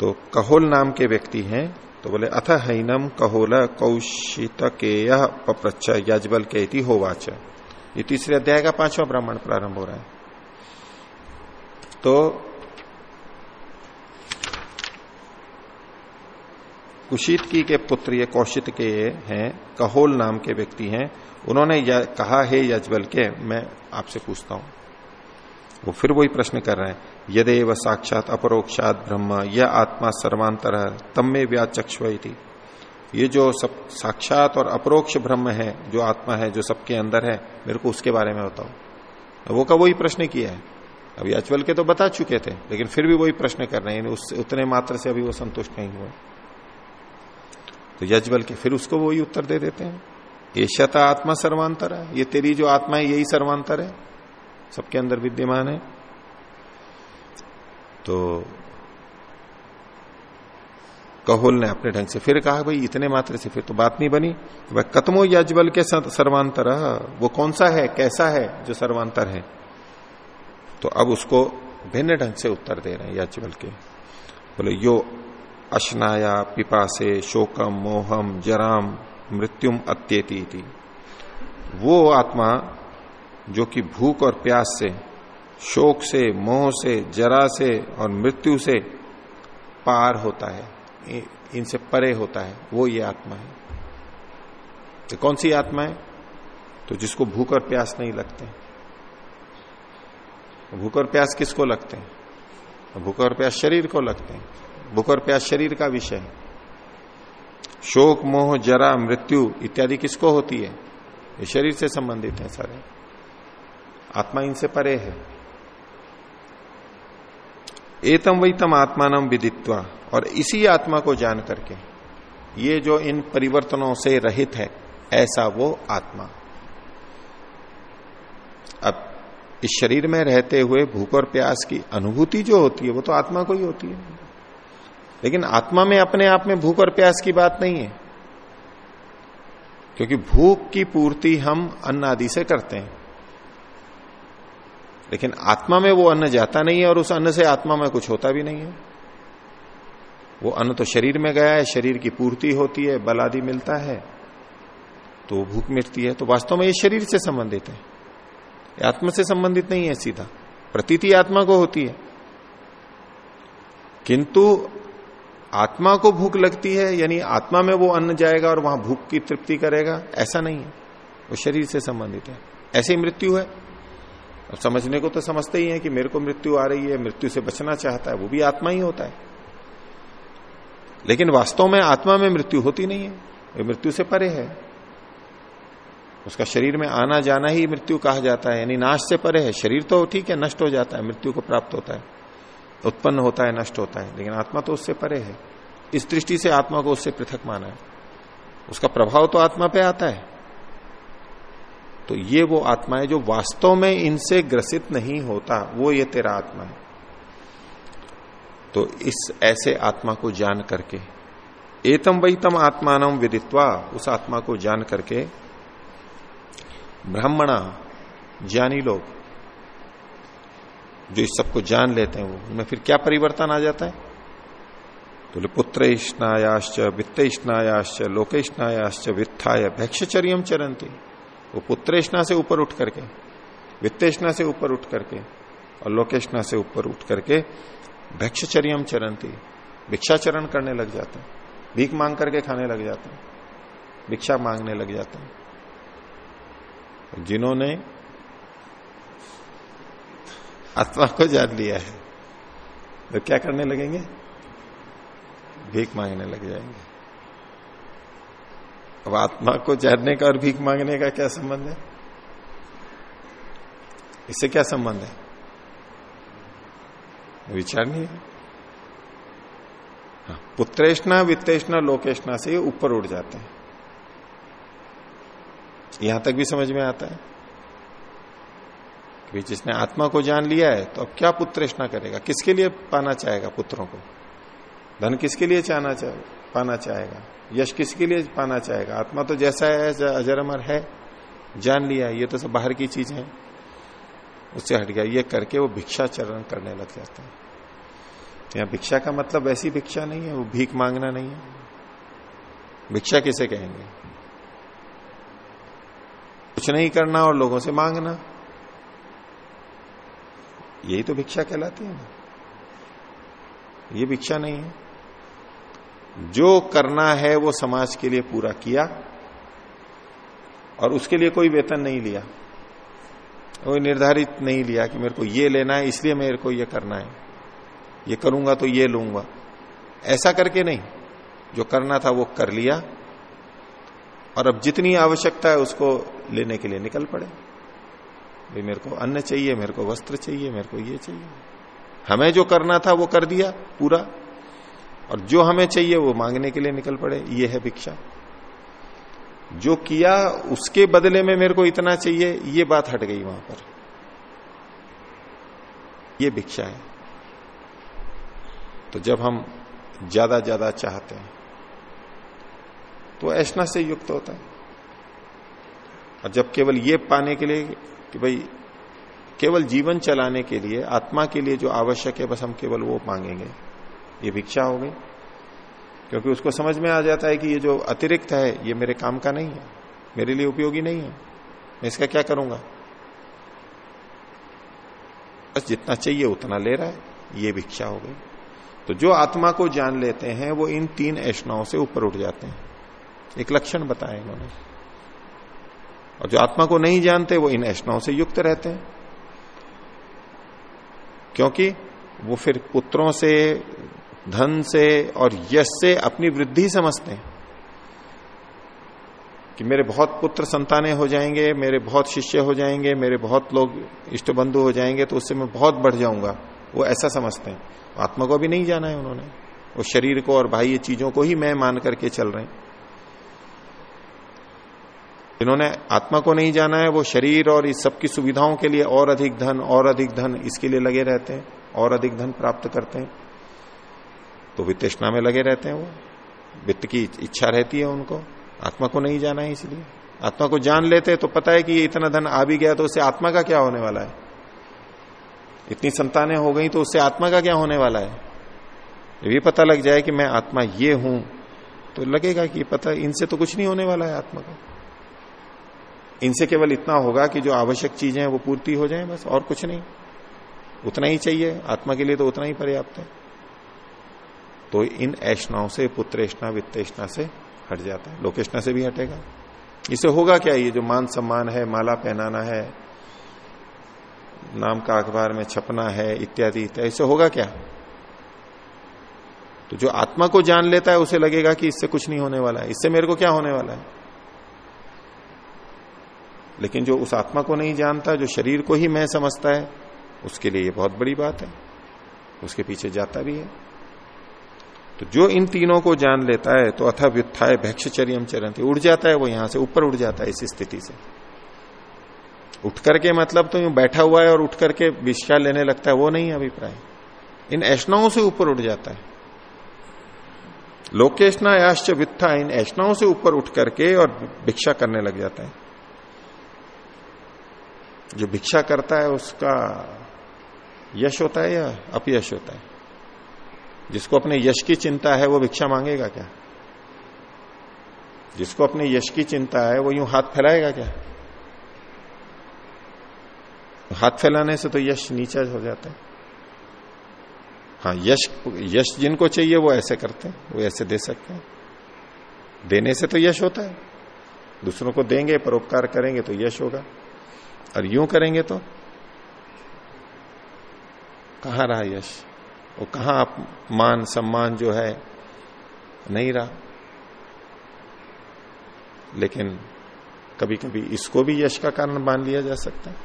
तो कहोल नाम के व्यक्ति हैं। तो बोले, अथ हैनम कहोल कौशित के यजबल के होवाच। ये तीसरे अध्याय का पांचवा ब्राह्मण प्रारंभ हो रहा है। तो कुशीतकी के पुत्र ये कौशित के हैं, कहोल नाम के व्यक्ति हैं। उन्होंने कहा, है यजबल के, मैं आपसे पूछता हूँ। वो फिर वही प्रश्न कर रहे हैं, यदेव साक्षात अपरोक्षात ब्रह्म, यह आत्मा सर्वांतर, तम में व्याचक्षी ये जो सब साक्षात और अपरोक्ष ब्रह्म है, जो आत्मा है, जो सबके अंदर है, मेरे को उसके बारे में बताओ। वो का वही प्रश्न किया है। अभी अचवल के तो बता चुके थे, लेकिन फिर भी वही प्रश्न कर रहे हैं उस उतने मात्र से अभी वो संतुष्ट नहीं हुए। तो यजबल के फिर उसको वही उत्तर दे देते हैं। एशता आत्मा सर्वांतर है। ये तेरी जो आत्मा है, यही सर्वांतर है। सबके अंदर विद्यमान है। तो कहोल ने अपने ढंग से फिर कहा, भाई, इतने मात्र से फिर तो बात नहीं बनी। वह कतमो यजबल के सर्वांतर वो कौन सा है, कैसा है, जो सर्वांतर है? तो अब उसको भिन्न ढंग से उत्तर दे रहे हैं याज्ञवल के। बोले, यो अशनाया पिपासे शोकम मोहम जराम मृत्युम अत्येती वो आत्मा जो कि भूख और प्यास से, शोक से, मोह से, जरा से और मृत्यु से पार होता है इनसे परे होता है, वो ये आत्मा है। तो कौन सी आत्मा है? तो जिसको भूख और प्यास नहीं लगते। भूख और प्यास किसको लगते? हैं भूख और प्यास शरीर को लगते हैं। भूख और प्यास शरीर का विषय है। शोक, मोह, जरा, मृत्यु इत्यादि किसको होती है? ये शरीर से संबंधित है सारे। आत्मा इनसे परे है। एतम वही तम आत्मानम विदित्वा, और इसी आत्मा को जान करके, ये जो इन परिवर्तनों से रहित है, ऐसा वो आत्मा। अब, इस शरीर में रहते हुए भूख और प्यास की अनुभूति जो होती है, वो तो आत्मा को ही होती है। लेकिन आत्मा में अपने आप में भूख और प्यास की बात नहीं है। क्योंकि भूख की पूर्ति हम अन्न आदि से करते हैं। लेकिन आत्मा में वो अन्न जाता नहीं है और उस अन्न से आत्मा में कुछ होता भी नहीं है। वो अन्न तो शरीर में गया है, शरीर की पूर्ति होती है, बल आदि मिलता है तो भूख मिटती है। तो वास्तव में ये शरीर से संबंधित है। आत्मा से संबंधित नहीं है सीधा। प्रतीति आत्मा को होती है। किंतु आत्मा को भूख लगती है, यानी आत्मा में वो अन्न जाएगा और वहाँ भूख की तृप्ति करेगा, ऐसा नहीं है। वो शरीर से संबंधित है। ऐसी मृत्यु है। अब समझने को तो समझते ही है कि मेरे को मृत्यु आ रही है, मृत्यु से बचना चाहता है, वो भी आत्मा ही होता है। लेकिन वास्तव में आत्मा में मृत्यु होती नहीं है। ये मृत्यु से परे है। उसका शरीर में आना जाना ही मृत्यु कहा जाता है, यानी नाश से परे है। शरीर तो ठीक है, नष्ट हो जाता है, मृत्यु को प्राप्त होता है। उत्पन्न होता है, नष्ट होता है, लेकिन आत्मा तो उससे परे है। इस दृष्टि से आत्मा को उससे पृथक माना है। उसका प्रभाव तो आत्मा पे आता है। तो ये वो आत्मा है जो वास्तव में इनसे ग्रसित नहीं होता, वो ये तेरा आत्मा है। तो इस ऐसे आत्मा को जान करके, एतम वही तम आत्मान विदित्वा, उस आत्मा को जान करके, ब्राह्मणा, ज्ञानी लोग जो इस सबको जान लेते हैं वो, उनमें फिर क्या परिवर्तन आ जाता है? तो पुत्र स्नायाश्च वित्त स्नायाश्च लोक स्नायाश्च वित्थाय भैक्षचर्यम चरंती वो पुत्रेष्णा से ऊपर उठ करके, वित्तेष्णा से ऊपर उठ करके और लोकेशना से ऊपर उठ करके भक्षचर्यम चरणती भिक्षाचरण करने लग जाते हैं। भीख मांग करके खाने लग जाते हैं। भिक्षा मांगने लग जाते हैं। जिन्होंने आत्मा को जान लिया है। तो क्या करने लगेंगे? भीख मांगने लग जाएँगे। अब आत्मा को जानने का और भीख मांगने का क्या संबंध है? इससे क्या संबंध है? विचार नहीं है। हाँ, पुत्रेष्णा वित्तेष्णा लोकेष्णा से ऊपर उठ जाते हैं। यहाँ तक भी समझ में आता है। कि जिसने आत्मा को जान लिया है तो अब क्या पुत्रेष्णा करेगा? किसके लिए पाना चाहेगा पुत्रों को? धन किसके लिए चाहना चाहे पाना चाहेगा? यश किसके लिए पाना चाहेगा? आत्मा तो जैसा है अजर अमर है। जान लिया, ये तो सब बाहर की चीज़ है। उससे हट गया, ये करके वो भिक्षा चरण करने लग जाते हैं। यहाँ भिक्षा का मतलब ऐसी भिक्षा नहीं है, वो भीख मांगना नहीं है। भिक्षा किसे कहेंगे? कुछ नहीं करना और लोगों से मांगना। यही तो भिक्षा कहलाती है ना। ये भिक्षा नहीं है। जो करना है वो समाज के लिए पूरा किया और उसके लिए कोई वेतन नहीं लिया। कोई निर्धारित नहीं लिया कि मेरे को ये लेना है, इसलिए मेरे को ये करना है। ये करूँगा तो ये लूँगा। ऐसा करके नहीं। जो करना था वो कर लिया और अब जितनी आवश्यकता है उसको लेने के लिए निकल पड़े। भाई, मेरे को अन्न चाहिए, मेरे को वस्त्र चाहिए, मेरे को ये चाहिए। हमें जो करना था, वो कर दिया पूरा। और जो हमें चाहिए, वो मांगने के लिए निकल पड़े। ये है भिक्षा। जो किया, उसके बदले में मेरे को इतना चाहिए, ये बात हट गई वहाँ पर। ये भिक्षा है। तो जब हम ज़्यादा ज़्यादा चाहते हैं तो ऐसा से युक्त होता है। और जब केवल ये पाने के लिए कि भाई, केवल जीवन चलाने के लिए, आत्मा के लिए जो आवश्यक है, बस हम केवल वो मांगेंगे। ये भिक्षा हो गई। क्योंकि उसको समझ में आ जाता है कि ये जो अतिरिक्त है, ये मेरे काम का नहीं है। मेरे लिए उपयोगी नहीं है। मैं इसका क्या करूँगा? बस जितना चाहिए उतना ले रहा है। ये भिक्षा हो गई। तो जो आत्मा को जान लेते हैं, वो इन तीन ऐष्णाओं से ऊपर उठ जाते हैं। एक लक्षण बताया इन्होंने। और जो आत्मा को नहीं जानते, वो इन ऐष्णाओं से युक्त रहते हैं। क्योंकि वो फिर पुत्रों से, धन से और यश से अपनी वृद्धि समझते हैं कि मेरे बहुत पुत्र संतानें हो जाएँगे, मेरे बहुत शिष्य हो जाएँगे, मेरे बहुत लोग इष्ट बंधु हो जाएँगे तो उससे मैं बहुत बढ़ जाऊँगा। वो ऐसा समझते हैं। आत्मा को भी नहीं जाना है उन्होंने। वो शरीर को और बाह्य चीज़ों को ही मैं मान करके चल रहे हैं। जिन्होंने आत्मा को नहीं जाना है, वो शरीर और इस सबकी सुविधाओं के लिए और अधिक धन, और अधिक धन इसके लिए लगे रहते हैं, और अधिक धन प्राप्त करते हैं। तो वित्तेषणा में लगे रहते हैं वो। वित्त की इच्छा रहती है उनको। आत्मा को नहीं जाना है इसलिए। आत्मा को जान लेते तो पता है कि इतना धन आ भी गया तो उससे आत्मा का क्या होने वाला है? इतनी संतानें हो गई तो उससे आत्मा का क्या होने वाला है? ये भी पता लग जाए कि मैं आत्मा ये हूँ तो लगेगा कि पता, इनसे तो कुछ नहीं होने वाला है आत्मा का। इनसे केवल इतना होगा कि जो आवश्यक चीज़ें हैं वो पूर्ति हो जाए, बस और कुछ नहीं। उतना ही चाहिए, आत्मा के लिए तो उतना ही पर्याप्त है। तो इन ऐष्णाओं से, पुत्रेष्णा, वित्तेष्णा से हट जाता है। लोकेष्णा से भी हटेगा। इसे होगा क्या? ये जो मान सम्मान है, माला पहनाना है, नाम का अखबार में छपना है, इत्यादि इत्यादि, इससे होगा क्या? तो जो आत्मा को जान लेता है, उसे लगेगा कि इससे कुछ नहीं होने वाला है। इससे मेरे को क्या होने वाला है? लेकिन जो उस आत्मा को नहीं जानता, जो शरीर को ही मैं समझता है, उसके लिए ये बहुत बड़ी बात है। उसके पीछे जाता भी है। तो जो इन तीनों को जान लेता है तो अथ व्युत्थाय भैक्षचर्यम चरण उड़ जाता है वो यहाँ से, ऊपर उड़ जाता है इस स्थिति से। उठ करके मतलब तो यूँ बैठा हुआ है और उठ करके भिक्षा लेने लगता है, वो नहीं अभिप्राय। इन ऐष्णाओं से ऊपर उठ जाता है। लोकेशना याश्च वित्था इन ऐष्णाओं से ऊपर उठ करके और भिक्षा करने लग जाता है। जो भिक्षा करता है उसका यश होता है या अपयश होता है? जिसको अपने यश की चिंता है, वो भिक्षा मांगेगा क्या? जिसको अपने यश की चिंता है, वो यूँ हाथ फैलाएगा क्या? हाथ फैलाने से तो यश नीचा हो जाता है। हाँ यश यश जिनको चाहिए वो ऐसे करते हैं, वो ऐसे दे सकते हैं। देने से तो यश होता है। दूसरों को देंगे, परोपकार करेंगे तो यश होगा। और यूँ करेंगे तो? कहाँ रहा यश? वो कहाँ मान, सम्मान जो है, नहीं रहा? लेकिन कभी कभी इसको भी यश का कारण मान लिया जा सकता है।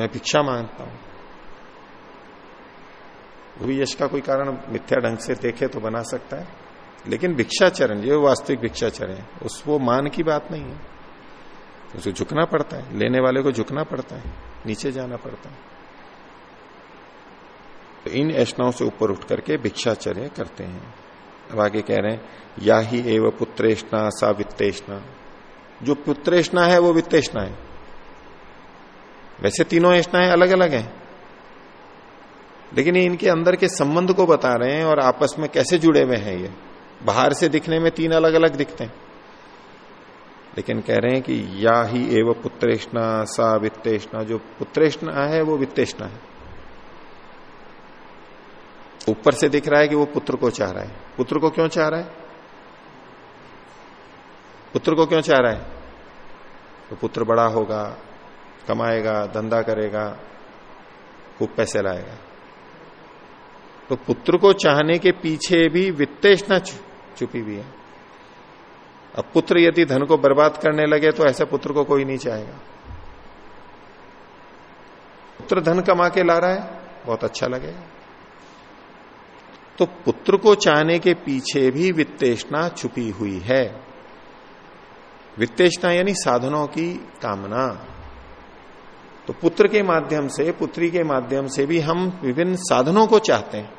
मैं भिक्षा माँगता हूँ। वो भी यश का कोई कारण मिथ्या ढंग से देखे तो बना सकता है। लेकिन भिक्षाचरण, ये वास्तविक भिक्षाचरण है, उस वो मान की बात नहीं है। उसे झुकना पड़ता है, लेने वाले को झुकना पड़ता है, नीचे जाना पड़ता है। तो इन ऐष्णाओं से ऊपर उठ करके भिक्षाचर्य करते हैं। अब आगे कह रहे हैं, या ही एवं पुत्रेष्णा सा वित्तेष्णा। जो पुत्रेष्णा है, वो वित्तेष्णा है। वैसे तीनों ऐष्णाएँ अलग अलग हैं। लेकिन ये इनके अंदर के संबंध को बता रहे हैं और आपस में कैसे जुड़े हुए हैं ये? बाहर से दिखने में तीन अलग अलग दिखते हैं। लेकिन कह रहे हैं कि या ही एव पुत्रेष्णा सा वित्तेष्णा, जो पुत्रेष्णा है, वो वित्तेष्णा है। ऊपर से दिख रहा है कि वो पुत्र को चाह रहा है। पुत्र को क्यों चाह रहा है? पुत्र को क्यों चाह रहा है? तो पुत्र बड़ा होगा, कमाएगा, धंधा करेगा, खूब पैसे लाएगा। तो पुत्र को चाहने के पीछे भी वित्तेष्णा छुपी हुई है। अब पुत्र यदि धन को बर्बाद करने लगे तो ऐसा पुत्र को कोई नहीं चाहेगा। पुत्र धन कमा के ला रहा है, बहुत अच्छा लगेगा। तो पुत्र को चाहने के पीछे भी वित्तेषणा छुपी हुई है। वित्तेषणा यानी साधनों की कामना। तो पुत्र के माध्यम से, पुत्री के माध्यम से भी हम विभिन्न साधनों को चाहते हैं।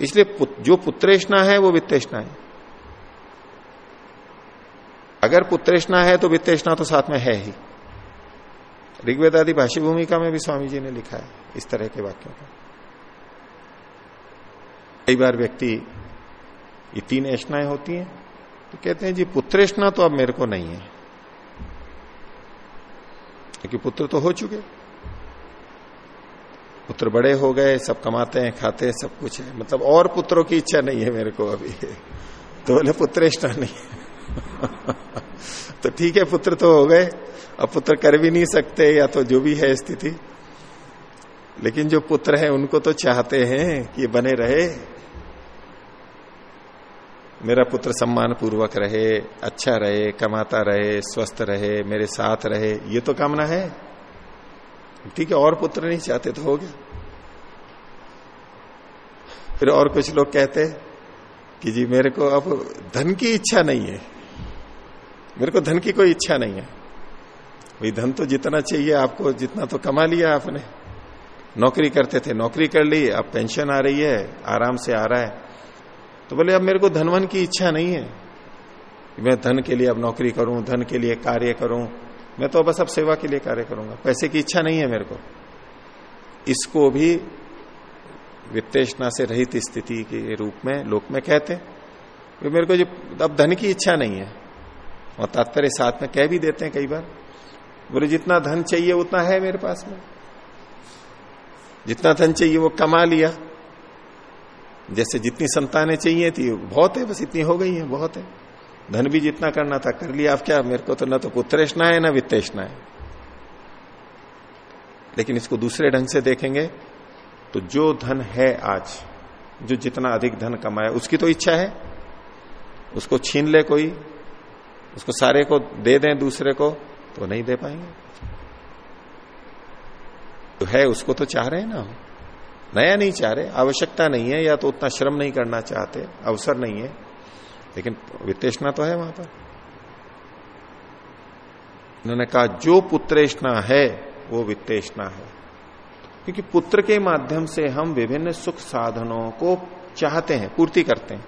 इसलिए जो पुत्रेष्णा है वो वित्तेषणा है। अगर पुत्रेष्णा है तो वित्तेषणा तो साथ में है ही। ऋग्वेद आदि भाषी भूमिका में भी स्वामी जी ने लिखा है इस तरह के वाक्यों का। कई बार व्यक्ति, ये तीन ऐष्णाएँ होती हैं तो कहते हैं, जी, पुत्रेष्णा तो अब मेरे को नहीं है। क्योंकि पुत्र तो हो चुके। पुत्र बड़े हो गए, सब कमाते हैं, खाते हैं, सब कुछ है। मतलब और पुत्रों की इच्छा नहीं है मेरे को अभी। तो बोले, पुत्रेष्णा नहीं तो ठीक है, पुत्र तो हो गए। अब पुत्र कर भी नहीं सकते, या तो जो भी है स्थिति। लेकिन जो पुत्र है, उनको तो चाहते हैं कि बने रहे। मेरा पुत्र सम्मान पूर्वक रहे अच्छा रहे, कमाता रहे, स्वस्थ रहे, मेरे साथ रहे, ये तो कामना है। ठीक है, और पुत्र नहीं चाहते तो हो गया। फिर और कुछ लोग कहते कि जी, मेरे को अब धन की इच्छा नहीं है। मेरे को धन की कोई इच्छा नहीं है। भाई, धन तो जितना चाहिए आपको, जितना तो कमा लिया आपने। नौकरी करते थे, नौकरी कर ली, अब पेंशन आ रही है, आराम से आ रहा है। तो बोले, अब मेरे को धनवन की इच्छा नहीं है। मैं धन के लिए अब नौकरी करूँ, धन के लिए कार्य करूँ। मैं तो बस अब सेवा के लिए कार्य करूँगा। पैसे की इच्छा नहीं है मेरे को। इसको भी वित्तेषणा से रहित स्थिति के रूप में, लोक में कहते हैं। मेरे को जो, अब धन की इच्छा नहीं है। और तात्पर्य साथ में कह भी देते हैं कई बार। बोले, जितना धन चाहिए उतना है मेरे पास में। जितना धन चाहिए वो कमा लिया। जैसे जितनी संतानें चाहिए थी, बहुत है, बस इतनी हो गई है, बहुत है। धन भी जितना करना था, कर लिया। अब क्या, मेरे को तो ना तो पुत्रेशना है, ना वित्तेषणा है। लेकिन इसको दूसरे ढंग से देखेंगे तो जो धन है आज, जो जितना अधिक धन कमाया, उसकी तो इच्छा है। उसको छीन ले कोई उसको सारे को दे दें, दूसरे को तो नहीं दे पाएँगे। तो है, उसको तो चाह रहे हैं ना नया नहीं चाह रहे, आवश्यकता नहीं है, या तो उतना श्रम नहीं करना चाहते, अवसर नहीं है। लेकिन वित्तेषणा तो है वहाँ पर। उन्होंने कहा, जो पुत्रेष्णा है, वो वित्तेषणा है। क्योंकि पुत्र के माध्यम से हम विभिन्न सुख साधनों को चाहते हैं, पूर्ति करते हैं।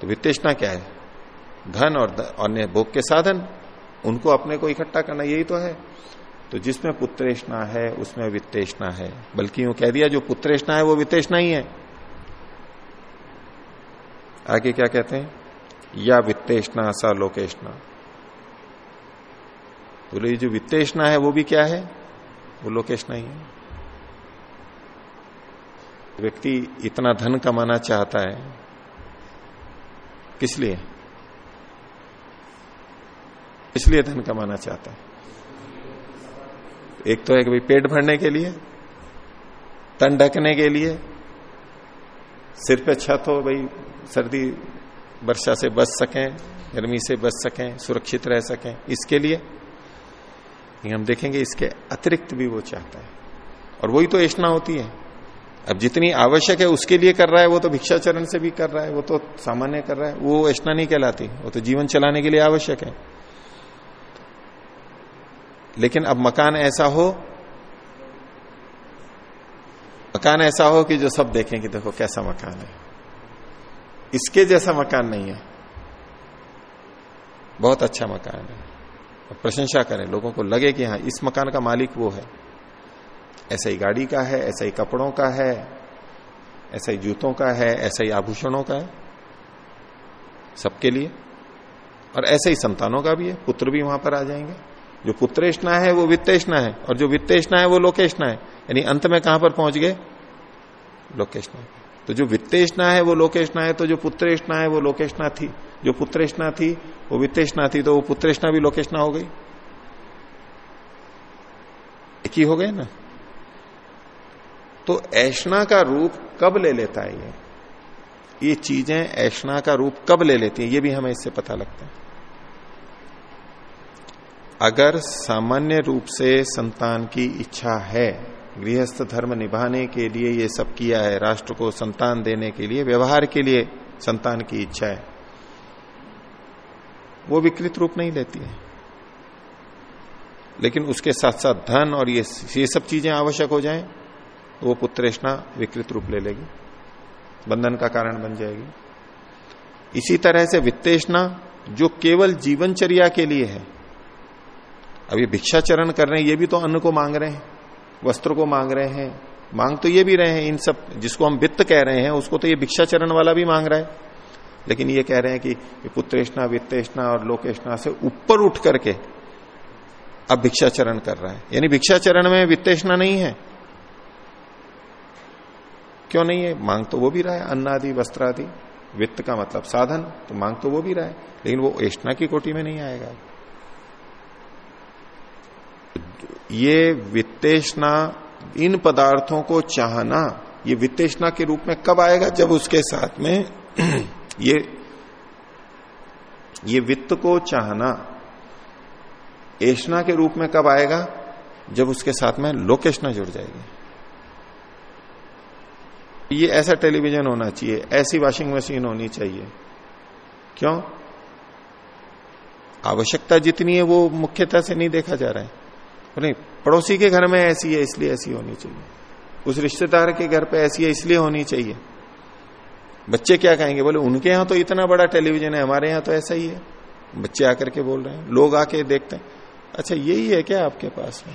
तो वित्तेषणा क्या है? धन और अन्य भोग के साधन, उनको अपने को इकट्ठा करना, यही तो है। तो जिसमें पुत्रेष्णा है, उसमें वित्तेषणा है। बल्कि यूँ कह दिया, जो पुत्रेष्णा है, वो वित्तेषणा ही है। आगे क्या कहते हैं? या वित्तेषणा सा लोकेशना बोले, ये जो वित्तेषणा है, वो भी क्या है? वो लोकेशना ही है। व्यक्ति इतना धन कमाना चाहता है, किस लिए? इसलिए धन कमाना चाहता है। एक तो है कि पेट भरने के लिए, तन ढकने के लिए, सिर पे छत हो भाई, सर्दी वर्षा से बच सकें, गर्मी से बच सकें, सुरक्षित रह सकें, इसके लिए। हम देखेंगे इसके अतिरिक्त भी वो चाहता है। और वही तो ऐसा होती है। अब जितनी आवश्यक है उसके लिए कर रहा है, वो तो भिक्षाचरण से भी कर रहा है, वो तो सामान्य कर रहा है, वो ऐसा नहीं कहलाती, वो तो जीवन चलाने के लिए आवश्यक है। लेकिन अब मकान ऐसा हो, मकान ऐसा हो कि जो सब देखें कि देखो कैसा मकान है। इसके जैसा मकान नहीं है। बहुत अच्छा मकान है। प्रशंसा करें, लोगों को लगे कि हाँ इस मकान का मालिक वो है। ऐसा ही गाड़ी का है, ऐसा ही कपड़ों का है, ऐसा ही जूतों का है, ऐसा ही आभूषणों का है। सबके लिए। और ऐसे ही संतानों का भी है, पुत्र भी वहाँ पर आ जाएँगे। जो पुत्रेष्णा है, वो वित्तेषणा है और जो वित्तेषणा है, वो लोकेशना है। यानी अंत में कहाँ पर पहुँच गए? लोकेशना तो जो वित्तेषणा है, वो लोकेशना है तो जो पुत्रेष्णा है, वो लोकेशना थी। जो पुत्रेष्णा थी, वो वित्तेषणा थी तो वो पुत्रेष्णा भी लोकेशना हो गई। एक ही हो गए ना? तो ऐष्णा का रूप कब ले लेता है ये? ये चीज़ें ऐष्णा का रूप कब ले लेती है, ये भी हमें इससे पता लगता है। अगर सामान्य रूप से संतान की इच्छा है, गृहस्थ धर्म निभाने के लिए ये सब किया है, राष्ट्र को संतान देने के लिए, व्यवहार के लिए संतान की इच्छा है, वो विकृत रूप नहीं लेती है। लेकिन उसके साथ साथ धन और ये ये सब चीज़ें आवश्यक हो जाएँ तो वो पुत्रेष्णा विकृत रूप ले लेगी, बंधन का कारण बन जाएगी। इसी तरह से वित्तेषणा, जो केवल जीवनचर्या के लिए है अभी भिक्षाचरण कर रहे हैं, ये भी तो अन्न को मांग रहे हैं, वस्त्र को मांग रहे हैं, मांग तो ये भी रहे हैं, इन सब जिसको हम वित्त कह रहे हैं, उसको तो ये भिक्षाचरण वाला भी मांग रहा है। लेकिन ये कह रहे हैं कि पुत्रेष्णा, वित्तेषणा और लोकेशना से ऊपर उठ करके अब भिक्षाचरण कर रहा है। यानी भिक्षाचरण में वित्तेषणा नहीं है। क्यों नहीं है? मांग तो वो भी रहा है अन्न आदि वस्त्र आदि वित्त का मतलब साधन तो मांग तो वो भी रहा है। लेकिन वो एष्णा की कोटि में नहीं आएगा। ये वित्तेषणा, इन पदार्थों को चाहना, ये वित्तेषणा के रूप में कब आएगा? जब उसके साथ में ये ये वित्त को चाहना, एष्णा के रूप में कब आएगा? जब उसके साथ में लोकेशना जुड़ जाएगी। ये ऐसा टेलीविज़न होना चाहिए, ऐसी वॉशिंग मशीन होनी चाहिए। क्यों? आवश्यकता जितनी है वो मुख्यता से नहीं देखा जा रहा है। नहीं, पड़ोसी के घर में ऐसी है, इसलिए ऐसी होनी चाहिए। उस रिश्तेदार के घर पे ऐसी है, इसलिए होनी चाहिए। बच्चे क्या कहेंगे? बोले, उनके यहाँ तो इतना बड़ा टेलीविज़न है, हमारे यहाँ तो ऐसा ही है। बच्चे आकर के बोल रहे हैं, लोग आके देखते हैं। अच्छा यही है क्या आपके पास में?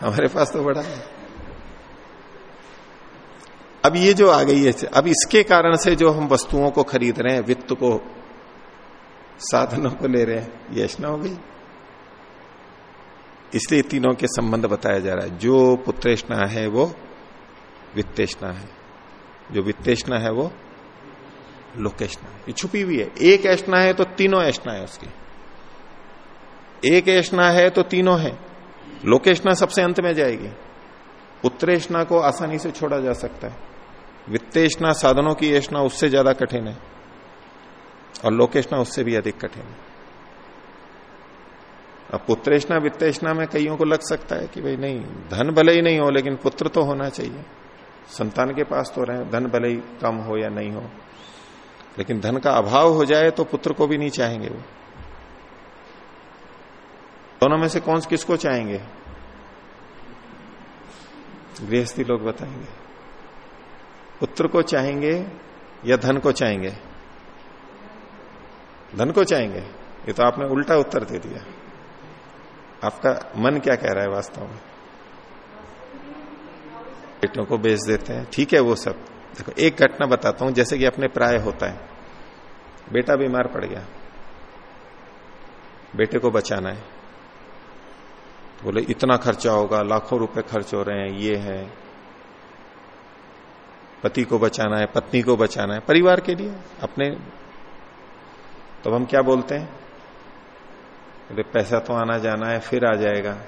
हमारे पास तो बड़ा है। अब ये जो आ गई है, अब इसके कारण से जो हम वस्तुओं को खरीद रहे हैं, वित्त को, साधनों को ले रहे हैं यशना हो गई। इसलिए तीनों के संबंध बताया जा रहा है। जो पुत्रेष्णा है, वो वित्तेष्णा है। जो वित्तेषणा है, वो लोकेशना ये छुपी हुई है। एक ऐष्णा है तो तीनों ऐष्णा है उसकी। एक ऐष्णा है तो तीनों है। लोकेशना सबसे अंत में जाएगी। पुत्रेष्णा को आसानी से छोड़ा जा सकता है। वित्तेषणा साधनों की ऐष्णा उससे ज़्यादा कठिन है और लोकेशना उससे भी अधिक कठिन है। अब पुत्रेष्णा वित्तेषणा में कईयों को लग सकता है कि भाई नहीं, धन भले ही नहीं हो, लेकिन पुत्र तो होना चाहिए। संतान के पास तो रहे, धन भले ही कम हो या नहीं हो। लेकिन धन का अभाव हो जाए तो पुत्र को भी नहीं चाहेंगे वो। दोनों में से कौन किसको चाहेंगे? गृहस्थी लोग बताएँगे। पुत्र को चाहेंगे या धन को चाहेंगे? धन को चाहेंगे। ये तो आपने उल्टा उत्तर दे दिया। आपका मन क्या कह रहा है वास्तव में? बेटों को बेच देते हैं। ठीक है वो सब। देखो, एक घटना बताता हूँ, जैसे कि अपने प्राय होता है। बेटा बीमार पड़ गया। बेटे को बचाना है। बोले, इतना खर्चा होगा, लाखों रुपए खर्च हो रहे हैं, ये है। पति को बचाना है, पत्नी को बचाना है, परिवार के लिए, अपने तो हम क्या बोलते हैं? बोले पैसा तो आना जाना है, फिर आ जाएगा।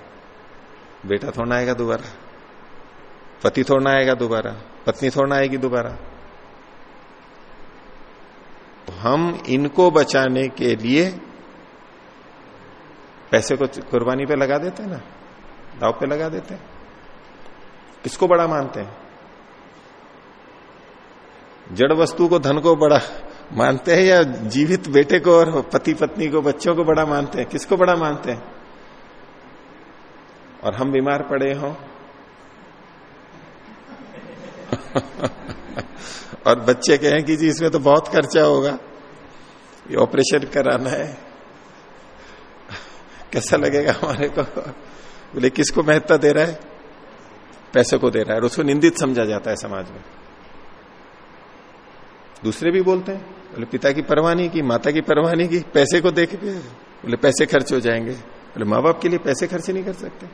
बेटा थोड़ा आएगा दोबारा। पति थोड़ा आएगा दोबारा। पत्नी थोड़ा आएगी दोबारा। तो हम इनको बचाने के लिए पैसे को कुर्बानी पे लगा देते हैं ना? दाव पे लगा देते हैं। किसको बड़ा मानते हैं? जड़ वस्तु को धन को बड़ा मानते हैं या जीवित बेटे को और पति पत्नी को, बच्चों को बड़ा मानते हैं? किसको बड़ा मानते हैं? और हम बीमार पड़े हों? और बच्चे कहें कि जी, इसमें तो बहुत खर्चा होगा। ये ऑपरेशन कराना है। कैसा लगेगा हमारे को? बोले, किसको महत्ता दे रहा है? पैसे को दे रहा है। और उसको निंदित समझा जाता है समाज में। दूसरे भी बोलते हैं, बोले, पिता की परवाह नहीं की, माता की परवाह नहीं की, पैसे को देख के। बोले, पैसे खर्च हो जाएँगे। बोले माँ बाप के लिए पैसे खर्च नहीं कर सकते।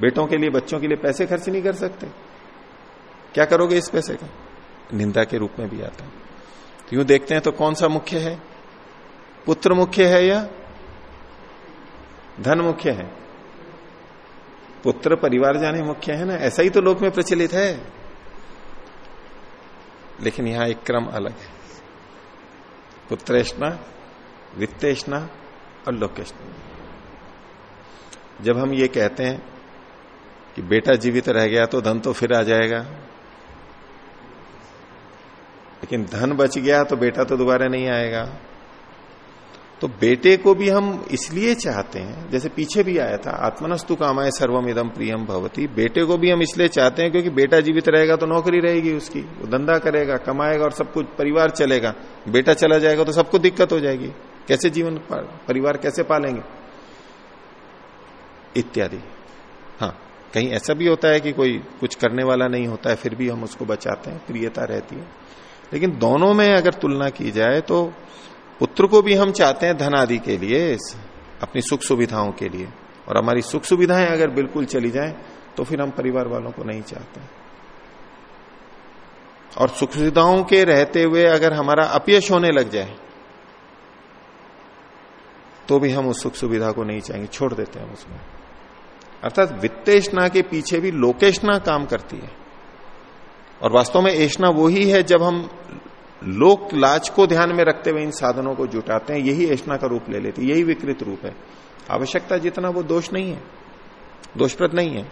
बेटों के लिए, बच्चों के लिए पैसे खर्च नहीं कर सकते। क्या करोगे इस पैसे का? निंदा के रूप में भी आता है। तो यूँ देखते हैं तो कौन सा मुख्य है? पुत्र मुख्य है या धन मुख्य है? पुत्र परिवार जाने मुख्य है ना? ऐसा ही तो लोक में प्रचलित है। लेकिन यहाँ एक क्रम अलग है। पुत्रेष्णा, वित्तेष्णा और लोकेष्णा। जब हम ये कहते हैं कि बेटा जीवित रह गया तो धन तो फिर आ जाएगा। लेकिन धन बच गया तो बेटा तो दोबारा नहीं आएगा। तो बेटे को भी हम इसलिए चाहते हैं, जैसे पीछे भी आया था, आत्मनस्तु कामाए सर्वम इदम प्रियम भवती। बेटे को भी हम इसलिए चाहते हैं क्योंकि बेटा जीवित रहेगा तो नौकरी रहेगी उसकी, वो धंधा करेगा, कमाएगा और सब कुछ, परिवार चलेगा। बेटा चला जाएगा तो सबको दिक्कत हो जाएगी। कैसे जीवन परिवार कैसे पालेंगे? इत्यादि। हाँ कहीं ऐसा भी होता है कि कोई कुछ करने वाला नहीं होता है, फिर भी हम उसको बचाते हैं, प्रियता रहती है। लेकिन दोनों में अगर तुलना की जाए तो पुत्र को भी हम चाहते हैं धन आदि के लिए अपनी सुख सुविधाओं के लिए। और हमारी सुख सुविधाएँ अगर बिल्कुल चली जाएँ तो फिर हम परिवार वालों को नहीं चाहते। और सुख सुविधाओं के रहते हुए अगर हमारा अपयश होने लग जाए तो भी हम उस सुख सुविधा को नहीं चाहेंगे, छोड़ देते हैं उसमें अर्थात वित्तेषणा के पीछे भी लोकेशना काम करती है। और वास्तव में ऐष्णा वही है जब हम लोक लाज को ध्यान में रखते हुए इन साधनों को जुटाते हैं, यही ऐष्णा का रूप ले लेती है, यही विकृत रूप है। आवश्यकता जितना वो दोष नहीं है, दोषप्रद नहीं है।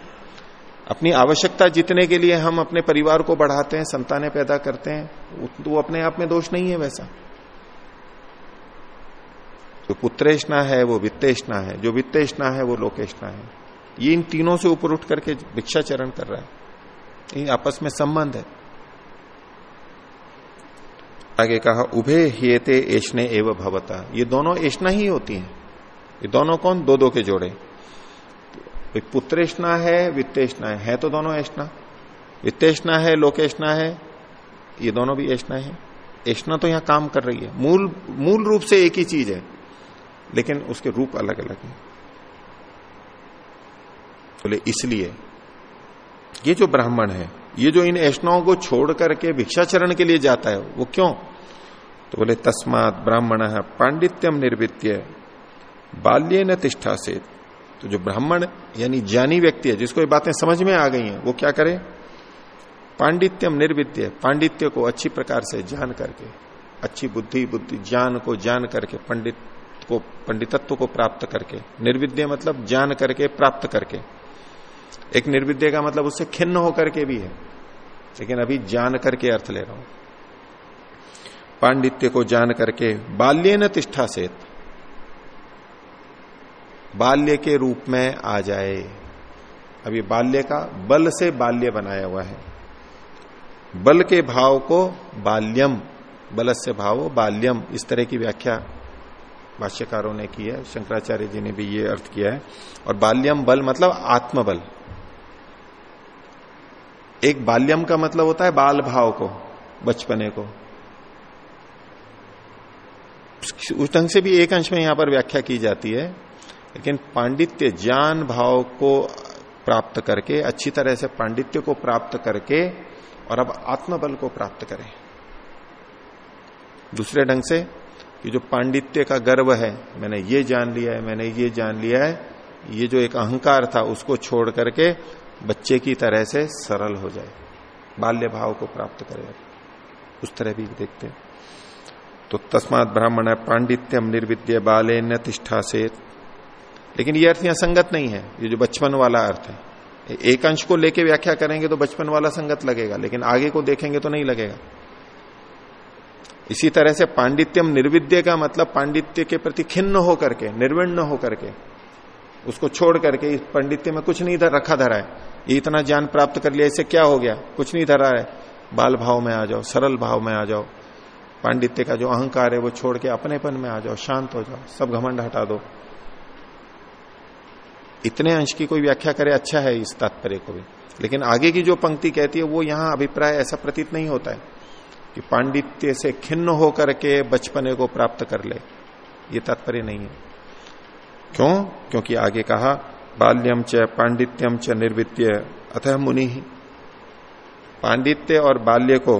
अपनी आवश्यकता जितने के लिए हम अपने परिवार को बढ़ाते हैं, संतानें पैदा करते हैं तो वो अपने आप में दोष नहीं है वैसा। जो पुत्रेष्णा है, वो वित्तेषणा है, जो वित्तेषणा है, वो लोकेशना है। ये इन तीनों से ऊपर उठ करके भिक्षाचरण कर रहा है। आपस में संबंध है। आगे कहा उभे हियते ऐष्णे एव भवता। ये दोनों ऐष्णा ही होती हैं। ये दोनों कौन? दो दो के जोड़े। पुत्रेष्णा है वित्तेषणा है, है तो दोनों ऐष्णा वित्तेषणा है लोकेशना है। ये दोनों भी ऐष्णा है। ऐष्णा तो यहाँ काम कर रही है। मूल मूल रूप से एक ही चीज़ है लेकिन उसके रूप अलग अलग है। बोले तो इसलिए। ये जो ब्राह्मण है ये जो इन ऐष्णाओं को छोड़ करके भिक्षाचरण के लिए जाता है, वो क्यों? तो बोले, तस्मात ब्राह्मण पांडित्यम निर्वित्य बाल्य न तिष्ठा से तो जो ब्राह्मण, यानी ज्ञानी व्यक्ति है, जिसको ये बातें समझ में आ गई हैं, वो क्या करे? पांडित्यम निर्विद्य पांडित्य को अच्छी प्रकार से जान करके, अच्छी बुद्धि बुद्धि ज्ञान को जान करके, पंडित को, पंडितत्व को प्राप्त करके, निर्विद्य मतलब जान करके, प्राप्त करके एक निर्विद्य का मतलब उससे खिन्न होकर के भी है। लेकिन अभी जान करके अर्थ ले रहा हूँ। पांडित्य को जान करके बाल्य न तिष्ठा से बाल्य के रूप में आ जाए। अभी बाल्य का बल से बाल्य बनाया हुआ है। बल के भाव को बाल्यम, बल से भाव बाल्यम, इस तरह की व्याख्या भाष्यकारों ने की है। शंकराचार्य जी ने भी ये अर्थ किया है। और बाल्यम बल मतलब आत्मबल। एक बाल्यम का मतलब होता है बाल भाव को, बचपने को। उस ढंग से भी एक अंश में यहाँ पर व्याख्या की जाती है, लेकिन पांडित्य ज्ञान भाव को प्राप्त करके, अच्छी तरह से पांडित्य को प्राप्त करके, और अब आत्मबल को प्राप्त करें। दूसरे ढंग से, कि जो पांडित्य का गर्व है, मैंने ये जान लिया है, मैंने ये जान लिया है, ये जो एक अहंकार था, उसको छोड़ करके बच्चे की तरह से सरल हो जाए बाल्य भाव को प्राप्त करे। उस तरह भी देखते हैं। तो तस्मात ब्राह्मण है पांडित्यम निर्विद्य बाले न तिष्ठा से लेकिन ये अर्थ यहाँ संगत नहीं है। ये जो बचपन वाला अर्थ है। एक अंश को लेके व्याख्या करेंगे तो बचपन वाला संगत लगेगा, लेकिन आगे को देखेंगे तो नहीं लगेगा। इसी तरह से पांडित्यम निर्विद्य का मतलब पांडित्य के प्रति खिन्न होकर के, निर्विण्ण होकर के उसको छोड़ करके इस पंडित्य में कुछ नहीं रखा धरा है। ये इतना ज्ञान प्राप्त कर लिया, इससे क्या हो गया? कुछ नहीं धरा है। बाल भाव में आ जाओ, सरल भाव में आ जाओ। पांडित्य का जो अहंकार है, वो छोड़ के अपनेपन में आ जाओ, शांत हो जाओ, सब घमंड हटा दो। इतने अंश की कोई व्याख्या करे अच्छा है इस तात्पर्य को भी। लेकिन आगे की जो पंक्ति कहती है, वो यहाँ अभिप्राय ऐसा प्रतीत नहीं होता है कि पांडित्य से खिन्न होकर के बचपने को प्राप्त कर ले। ये तात्पर्य नहीं है। क्यों? क्योंकि आगे कहा, बाल्यम च, पांडित्यम च निर्वित्य अतः मुनि ही। पांडित्य और बाल्य को।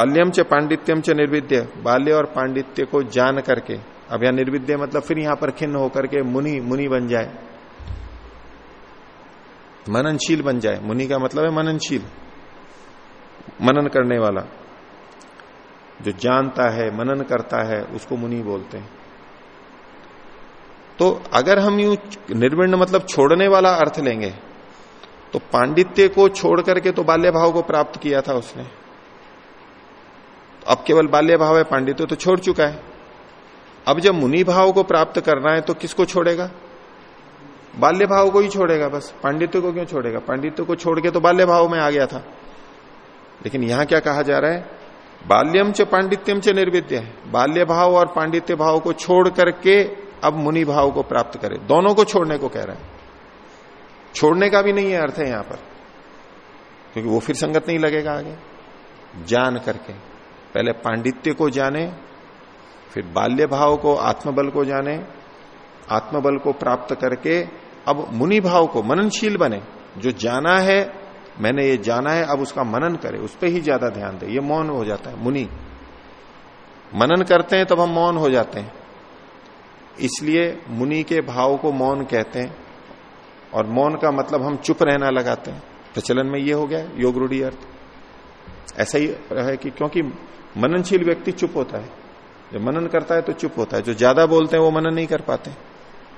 अल्यम च, पांडित्यम च निर्विद्य बाल्य और पांडित्य को जान करके। अब यहाँ निर्विद्य मतलब फिर यहाँ पर खिन्न होकर के मुनि मुनि बन जाए। मननशील बन जाए। मुनि का मतलब है मननशील। मनन करने वाला। जो जानता है, मनन करता है, उसको मुनि बोलते हैं। तो अगर हम यू निर्विण मतलब छोड़ने वाला अर्थ लेंगे तो पांडित्य को छोड़ करके तो बाल्य भाव को प्राप्त किया था उसने। तो अब केवल बाल्य भाव है, पांडित्य तो छोड़ चुका है। अब जब मुनि भाव को प्राप्त करना है तो किसको छोड़ेगा? बाल्य भाव को ही छोड़ेगा बस। पांडित्य को क्यों छोड़ेगा? पांडित्य को छोड़ के तो बाल्य भाव में आ गया था। लेकिन यहाँ क्या कहा जा रहा है? बाल्यम च पांडित्यम च निर्विद्य है। बाल्य भाव और पांडित्य भाव को छोड़ करके अब मुनि भाव को प्राप्त करे। दोनों को छोड़ने को कह रहा है। छोड़ने का भी नहीं है अर्थ है यहाँ पर। क्योंकि वो फिर संगत नहीं लगेगा आगे। जान करके। पहले पांडित्य को जाने, फिर बाल्य भाव को, आत्मबल को जाने, आत्मबल को प्राप्त करके अब मुनि भाव को, मननशील बने। जो जाना है, मैंने ये जाना है, अब उसका मनन करे। उस पर ही ज़्यादा ध्यान दे। ये मौन हो जाता है। मुनि। मनन करते हैं, तब हम मौन हो जाते हैं। इसलिए मुनि के भाव को मौन कहते हैं। और मौन का मतलब हम चुप रहना लगाते हैं। प्रचलन में ये हो गया योग रूढ़ी अर्थ। ऐसा ही है कि क्योंकि मननशील व्यक्ति चुप होता है। जब मनन करता है तो चुप होता है। जो ज़्यादा बोलते हैं वो मनन नहीं कर पाते।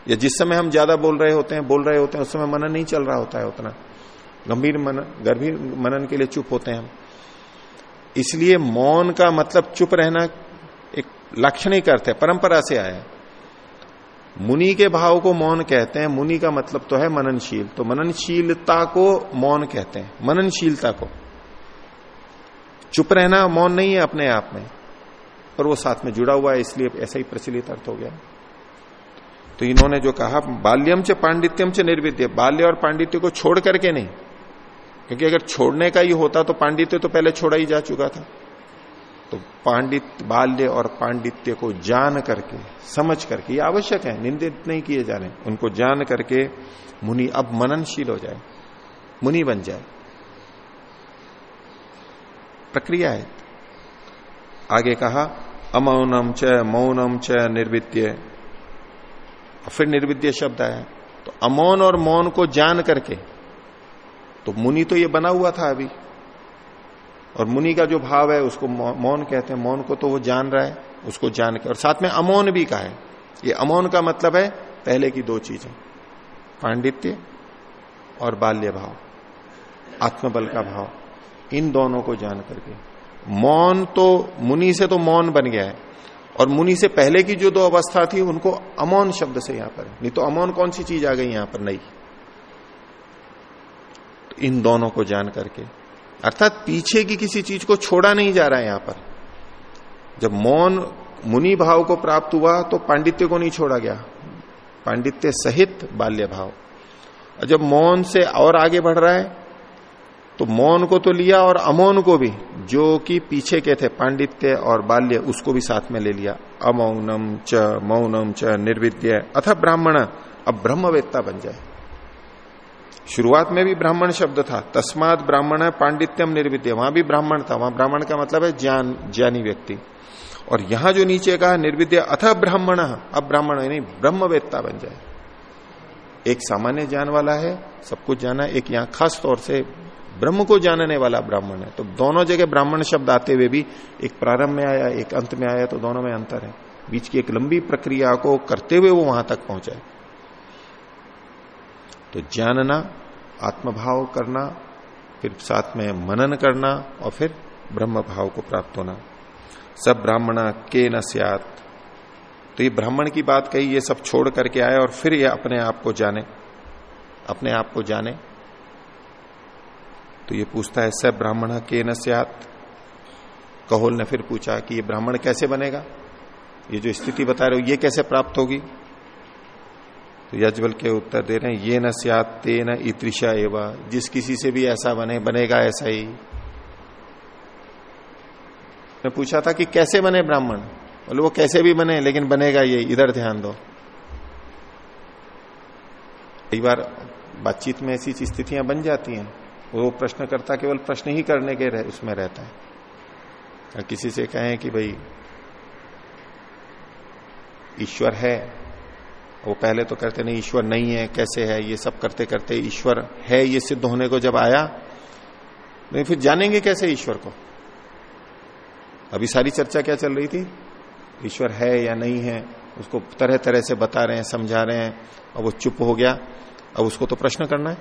या जिस समय हम ज़्यादा बोल रहे होते हैं, बोल रहे होते हैं, उस समय मनन नहीं चल रहा होता है उतना। गंभीर मनन गंभीर मनन के लिए चुप होते हैं हम। इसलिए मौन का मतलब चुप रहना एक लाक्षणिक अर्थ है, परंपरा से आया मुनि के भाव को मौन कहते हैं। मुनि का मतलब तो है मननशील। तो मननशीलता को मौन कहते हैं। मननशीलता को। चुप रहना मौन नहीं है अपने आप में। पर वो साथ में जुड़ा हुआ है, इसलिए ऐसा ही प्रचलित अर्थ हो गया। तो इन्होंने जो कहा, बाल्यम च पांडित्यम च निर्विद्य। बाल्य और पांडित्य को छोड़ करके नहीं। क्योंकि अगर छोड़ने का ही होता तो पांडित्य तो पहले छोड़ा ही जा चुका था। तो पांडित बाल्य और पांडित्य को जान करके, समझ करके, ये आवश्यक है, निंदित नहीं किए जाने उनको जान करके मुनि अब मननशील हो जाए, मुनि बन जाए। प्रक्रिया है। आगे कहा, अमौनम च, मौनम च निर्वित्य। फिर निर्विद्य शब्द आया। तो अमौन और मौन को जान करके तो मुनि तो ये बना हुआ था अभी। और मुनि का जो भाव है, उसको मौन कहते हैं। मौन को तो वो जान रहा है, उसको जान के और साथ में अमौन भी कहा है। ये अमौन का मतलब है, पहले की दो चीज़ें। पांडित्य और बाल्य भाव आत्मबल का भाव। इन दोनों को जान करके। मौन तो मुनि से तो मौन बन गया है। और मुनि से पहले की जो दो अवस्था थी, उनको अमौन शब्द से यहाँ पर नहीं तो अमौन कौन सी चीज़ आ गई यहाँ पर? नहीं। तो इन दोनों को जान करके अर्थात पीछे की किसी चीज़ को छोड़ा नहीं जा रहा है यहाँ पर। जब मौन मुनि भाव को प्राप्त हुआ तो पांडित्य को नहीं छोड़ा गया। पांडित्य सहित बाल्य भाव। और जब मौन से और आगे बढ़ रहा है तो मौन को तो लिया और अमौन को भी, जो कि पीछे के थे, पांडित्य और बाल्य, उसको भी साथ में ले लिया। अमौनम च मौनम च निर्विद्य। अथ ब्राह्मण, अब ब्रह्मवेत्ता बन जाए। शुरुआत में भी ब्राह्मण शब्द था। तस्मात ब्राह्मण है पांडित्यम निर्विद्य। वहाँ भी ब्राह्मण था। वहाँ ब्राह्मण का मतलब है ज्ञान, ज्ञानी व्यक्ति। और यहाँ जो नीचे कहा, निर्विद्य, अथ ब्राह्मण। अब ब्राह्मण नहीं ब्रह्मवेत्ता बन जाए। एक सामान्य ज्ञान वाला है, सब कुछ जाना, एक यहाँ खास तौर से ब्रह्म को जानने वाला ब्राह्मण है। तो दोनों जगह ब्राह्मण शब्द आते हुए भी एक प्रारंभ में आया, एक अंत में आया तो दोनों में अंतर है। बीच की एक लंबी प्रक्रिया को करते हुए वो वहाँ तक पहुँचाए तो जानना, आत्मभाव करना, फिर साथ में मनन करना और फिर ब्रह्म भाव को प्राप्त होना। सब ब्राह्मण के न सियात। तो ये ब्राह्मण की बात कही, ये सब छोड़ करके आए और फिर ये अपने आप को जाने। अपने आप को जाने। तो ये पूछता है, सब ब्राह्मण के न सियात? कहोल ने फिर पूछा कि ये ब्राह्मण कैसे बनेगा? ये जो स्थिति बता रहे हो, ये कैसे प्राप्त होगी? तो यजबल के उत्तर दे रहे हैं ये न सियात ते न इत्रिशा एवं। जिस किसी से भी ऐसा बने बनेगा ऐसा ही। मैं पूछा था कि कैसे बने ब्राह्मण? बोले वो कैसे भी बने लेकिन बनेगा ये इधर ध्यान दो। कई बार बातचीत में ऐसी स्थितियाँ बन जाती हैं वो प्रश्न करता केवल प्रश्न ही करने के रह, उसमें रहता है। किसी से कहें कि भाई ईश्वर है वो पहले तो करते नहीं, ईश्वर नहीं है, कैसे है, ये सब करते करते ईश्वर है, ये सिद्ध होने को जब आया, नहीं, फिर जानेंगे कैसे ईश्वर को? अभी सारी चर्चा क्या चल रही थी? ईश्वर है या नहीं है, उसको तरह तरह से बता रहे हैं, समझा रहे हैं और वो चुप हो गया, अब उसको तो प्रश्न करना है।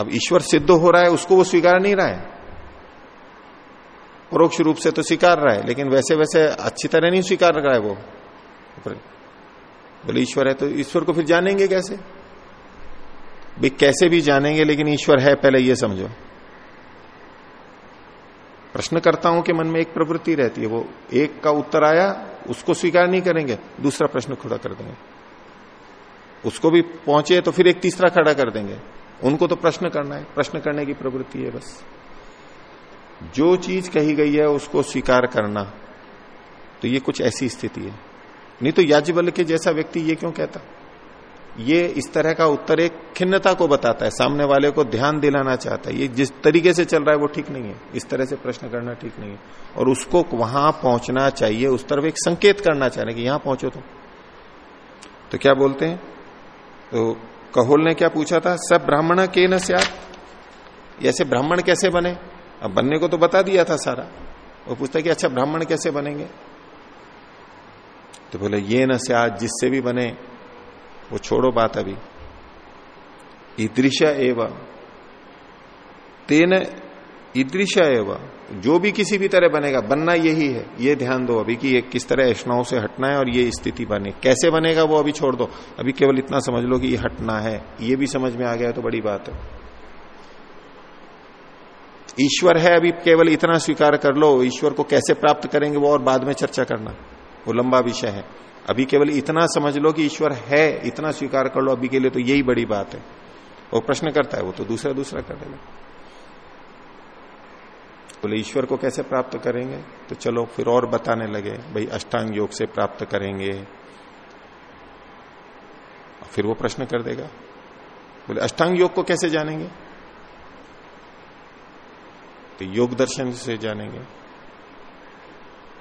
अब ईश्वर सिद्ध हो रहा है, उसको वो स्वीकार नहीं रहा है। परोक्ष रूप से तो स्वीकार रहा है, लेकिन वैसे वैसे अच्छी तरह नहीं स्वीकार रहा है वो। बोले, ईश्वर है तो ईश्वर को फिर जानेंगे कैसे? भी कैसे भी जानेंगे, लेकिन ईश्वर है, पहले ये समझो। प्रश्नकर्ताओं के मन में एक प्रवृत्ति रहती है, वो एक का उत्तर आया, उसको स्वीकार नहीं करेंगे, दूसरा प्रश्न खड़ा कर देंगे। उसको भी पहुँचे तो फिर एक तीसरा खड़ा कर देंगे। उनको तो प्रश्न करना है, प्रश्न करने की प्रवृत्ति है बस। जो चीज़ कही गई है, उसको स्वीकार करना। तो ये कुछ ऐसी स्थिति है। नहीं तो याजबल के जैसा व्यक्ति ये क्यों कहता? ये इस तरह का उत्तर एक खिन्नता को बताता है, सामने वाले को ध्यान दिलाना चाहता है। ये जिस तरीके से चल रहा है वो ठीक नहीं है। इस तरह से प्रश्न करना ठीक नहीं है। और उसको वहाँ पहुँचना चाहिए, उस तरफ़ एक संकेत करना चाह रहे कि यहाँ पहुंचो तुम। तो क्या बोलते हैं? तो कहोल ने क्या पूछा था? सब ब्राह्मण के न ऐसे ब्राह्मण कैसे बने? अब बनने को तो बता दिया था सारा। वो पूछता कि अच्छा ब्राह्मण कैसे बनेंगे? तो बोले, ये न जिससे भी बने, वो छोड़ो बात अभी। ईदृश एवं, तेन ईदृश एवं, जो भी किसी भी तरह बनेगा, बनना यही है। ये ध्यान दो अभी कि ये किस तरह ऐष्णाओं से हटना है और ये स्थिति बने। कैसे बनेगा वो अभी छोड़ दो। अभी केवल इतना समझ लो कि ये हटना है। ये भी समझ में आ गया तो बड़ी बात है। ईश्वर है अभी, केवल इतना स्वीकार कर लो। ईश्वर को कैसे प्राप्त करेंगे वो और बाद में चर्चा करना। वो लंबा विषय है। अभी केवल इतना समझ लो कि ईश्वर है, इतना स्वीकार कर लो, अभी के लिए तो यही बड़ी बात है। वो प्रश्न करता है, वो तो दूसरा दूसरा कर देगा। बोले तो ईश्वर को कैसे प्राप्त करेंगे? तो चलो, फिर और बताने लगे, भाई, अष्टांग योग से प्राप्त करेंगे। फिर वो प्रश्न कर देगा, बोले, अष्टांग योग को कैसे जानेंगे? तो योग दर्शन से जानेंगे।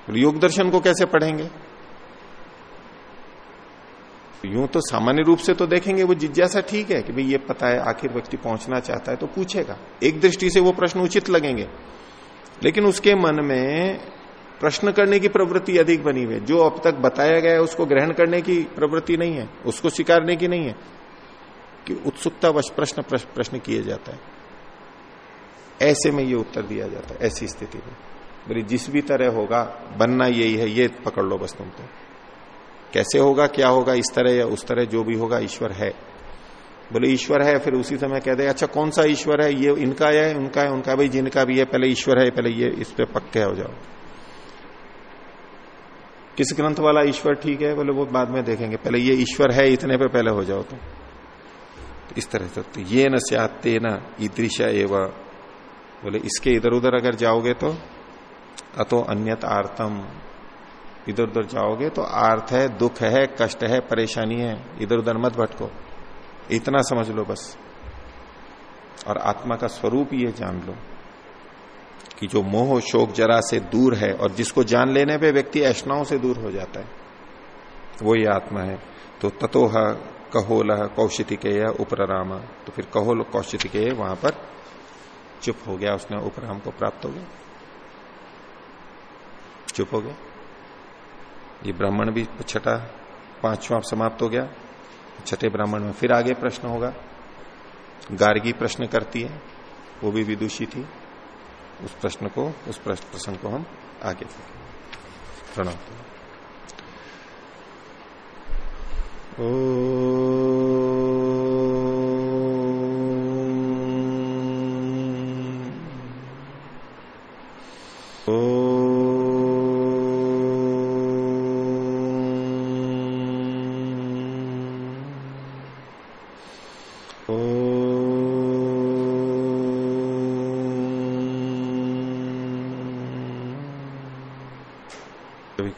बोले योग दर्शन को कैसे पढ़ेंगे? यूँ तो सामान्य रूप से तो देखेंगे, वो जिज्ञासा ठीक है कि भाई ये पता है, आखिर व्यक्ति पहुँचना चाहता है तो पूछेगा। एक दृष्टि से वो प्रश्न उचित लगेंगे। लेकिन उसके मन में प्रश्न करने की प्रवृत्ति अधिक बनी हुई है। जो अब तक बताया गया है, उसको ग्रहण करने की प्रवृत्ति नहीं है, उसको स्वीकारने की नहीं है कि उत्सुकता वश प्रश्न प्रश्न किए जाता है। ऐसे में ये उत्तर दिया जाता है, ऐसी स्थिति में। बोली जिस भी तरह होगा, बनना यही है, ये पकड़ लो बस तुम तो। कैसे होगा, क्या होगा, इस तरह या उस तरह जो भी होगा, ईश्वर है। बोले, ईश्वर है, फिर उसी समय कह दे अच्छा कौन सा ईश्वर है? ये इनका है, उनका है, उनका भाई, जिनका भी है, पहले ईश्वर है, पहले ये, इस पे पक्के हो जाओ। किस ग्रंथ वाला ईश्वर ठीक है? बोले, वो बाद में देखेंगे। पहले ये ईश्वर है, इतने पे पहले हो जाओ तुम। तो इस तरह से तो ये न से न ईदृशा एवं। बोले, इसके इधर उधर अगर जाओगे तो अतो अन्यत आर्तम। इधर उधर जाओगे तो आर्थ है, दुख है, कष्ट है, परेशानी है। इधर उधर मत भटको। इतना समझ लो बस। और आत्मा का स्वरूप ये जान लो कि जो मोह शोक जरा से दूर है और जिसको जान लेने पे व्यक्ति ऐष्णाओं से दूर हो जाता है, वो ये आत्मा है। तो ततोह कहोल कौशितिकेय उपराम तो फिर कहोल कौशितिकेय वहाँ पर चुप हो गया, उसने उपराम को प्राप्त हो गया। चुप हो गया ये ब्राह्मण भी छठा, पांचवा समाप्त हो गया। छठे ब्राह्मण में फिर आगे प्रश्न होगा। गार्गी प्रश्न करती है, वो भी विदुषी थी। उस प्रश्न को, उस प्रश्न को हम आगे प्रणाम। ओ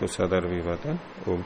सदर विवाद ओम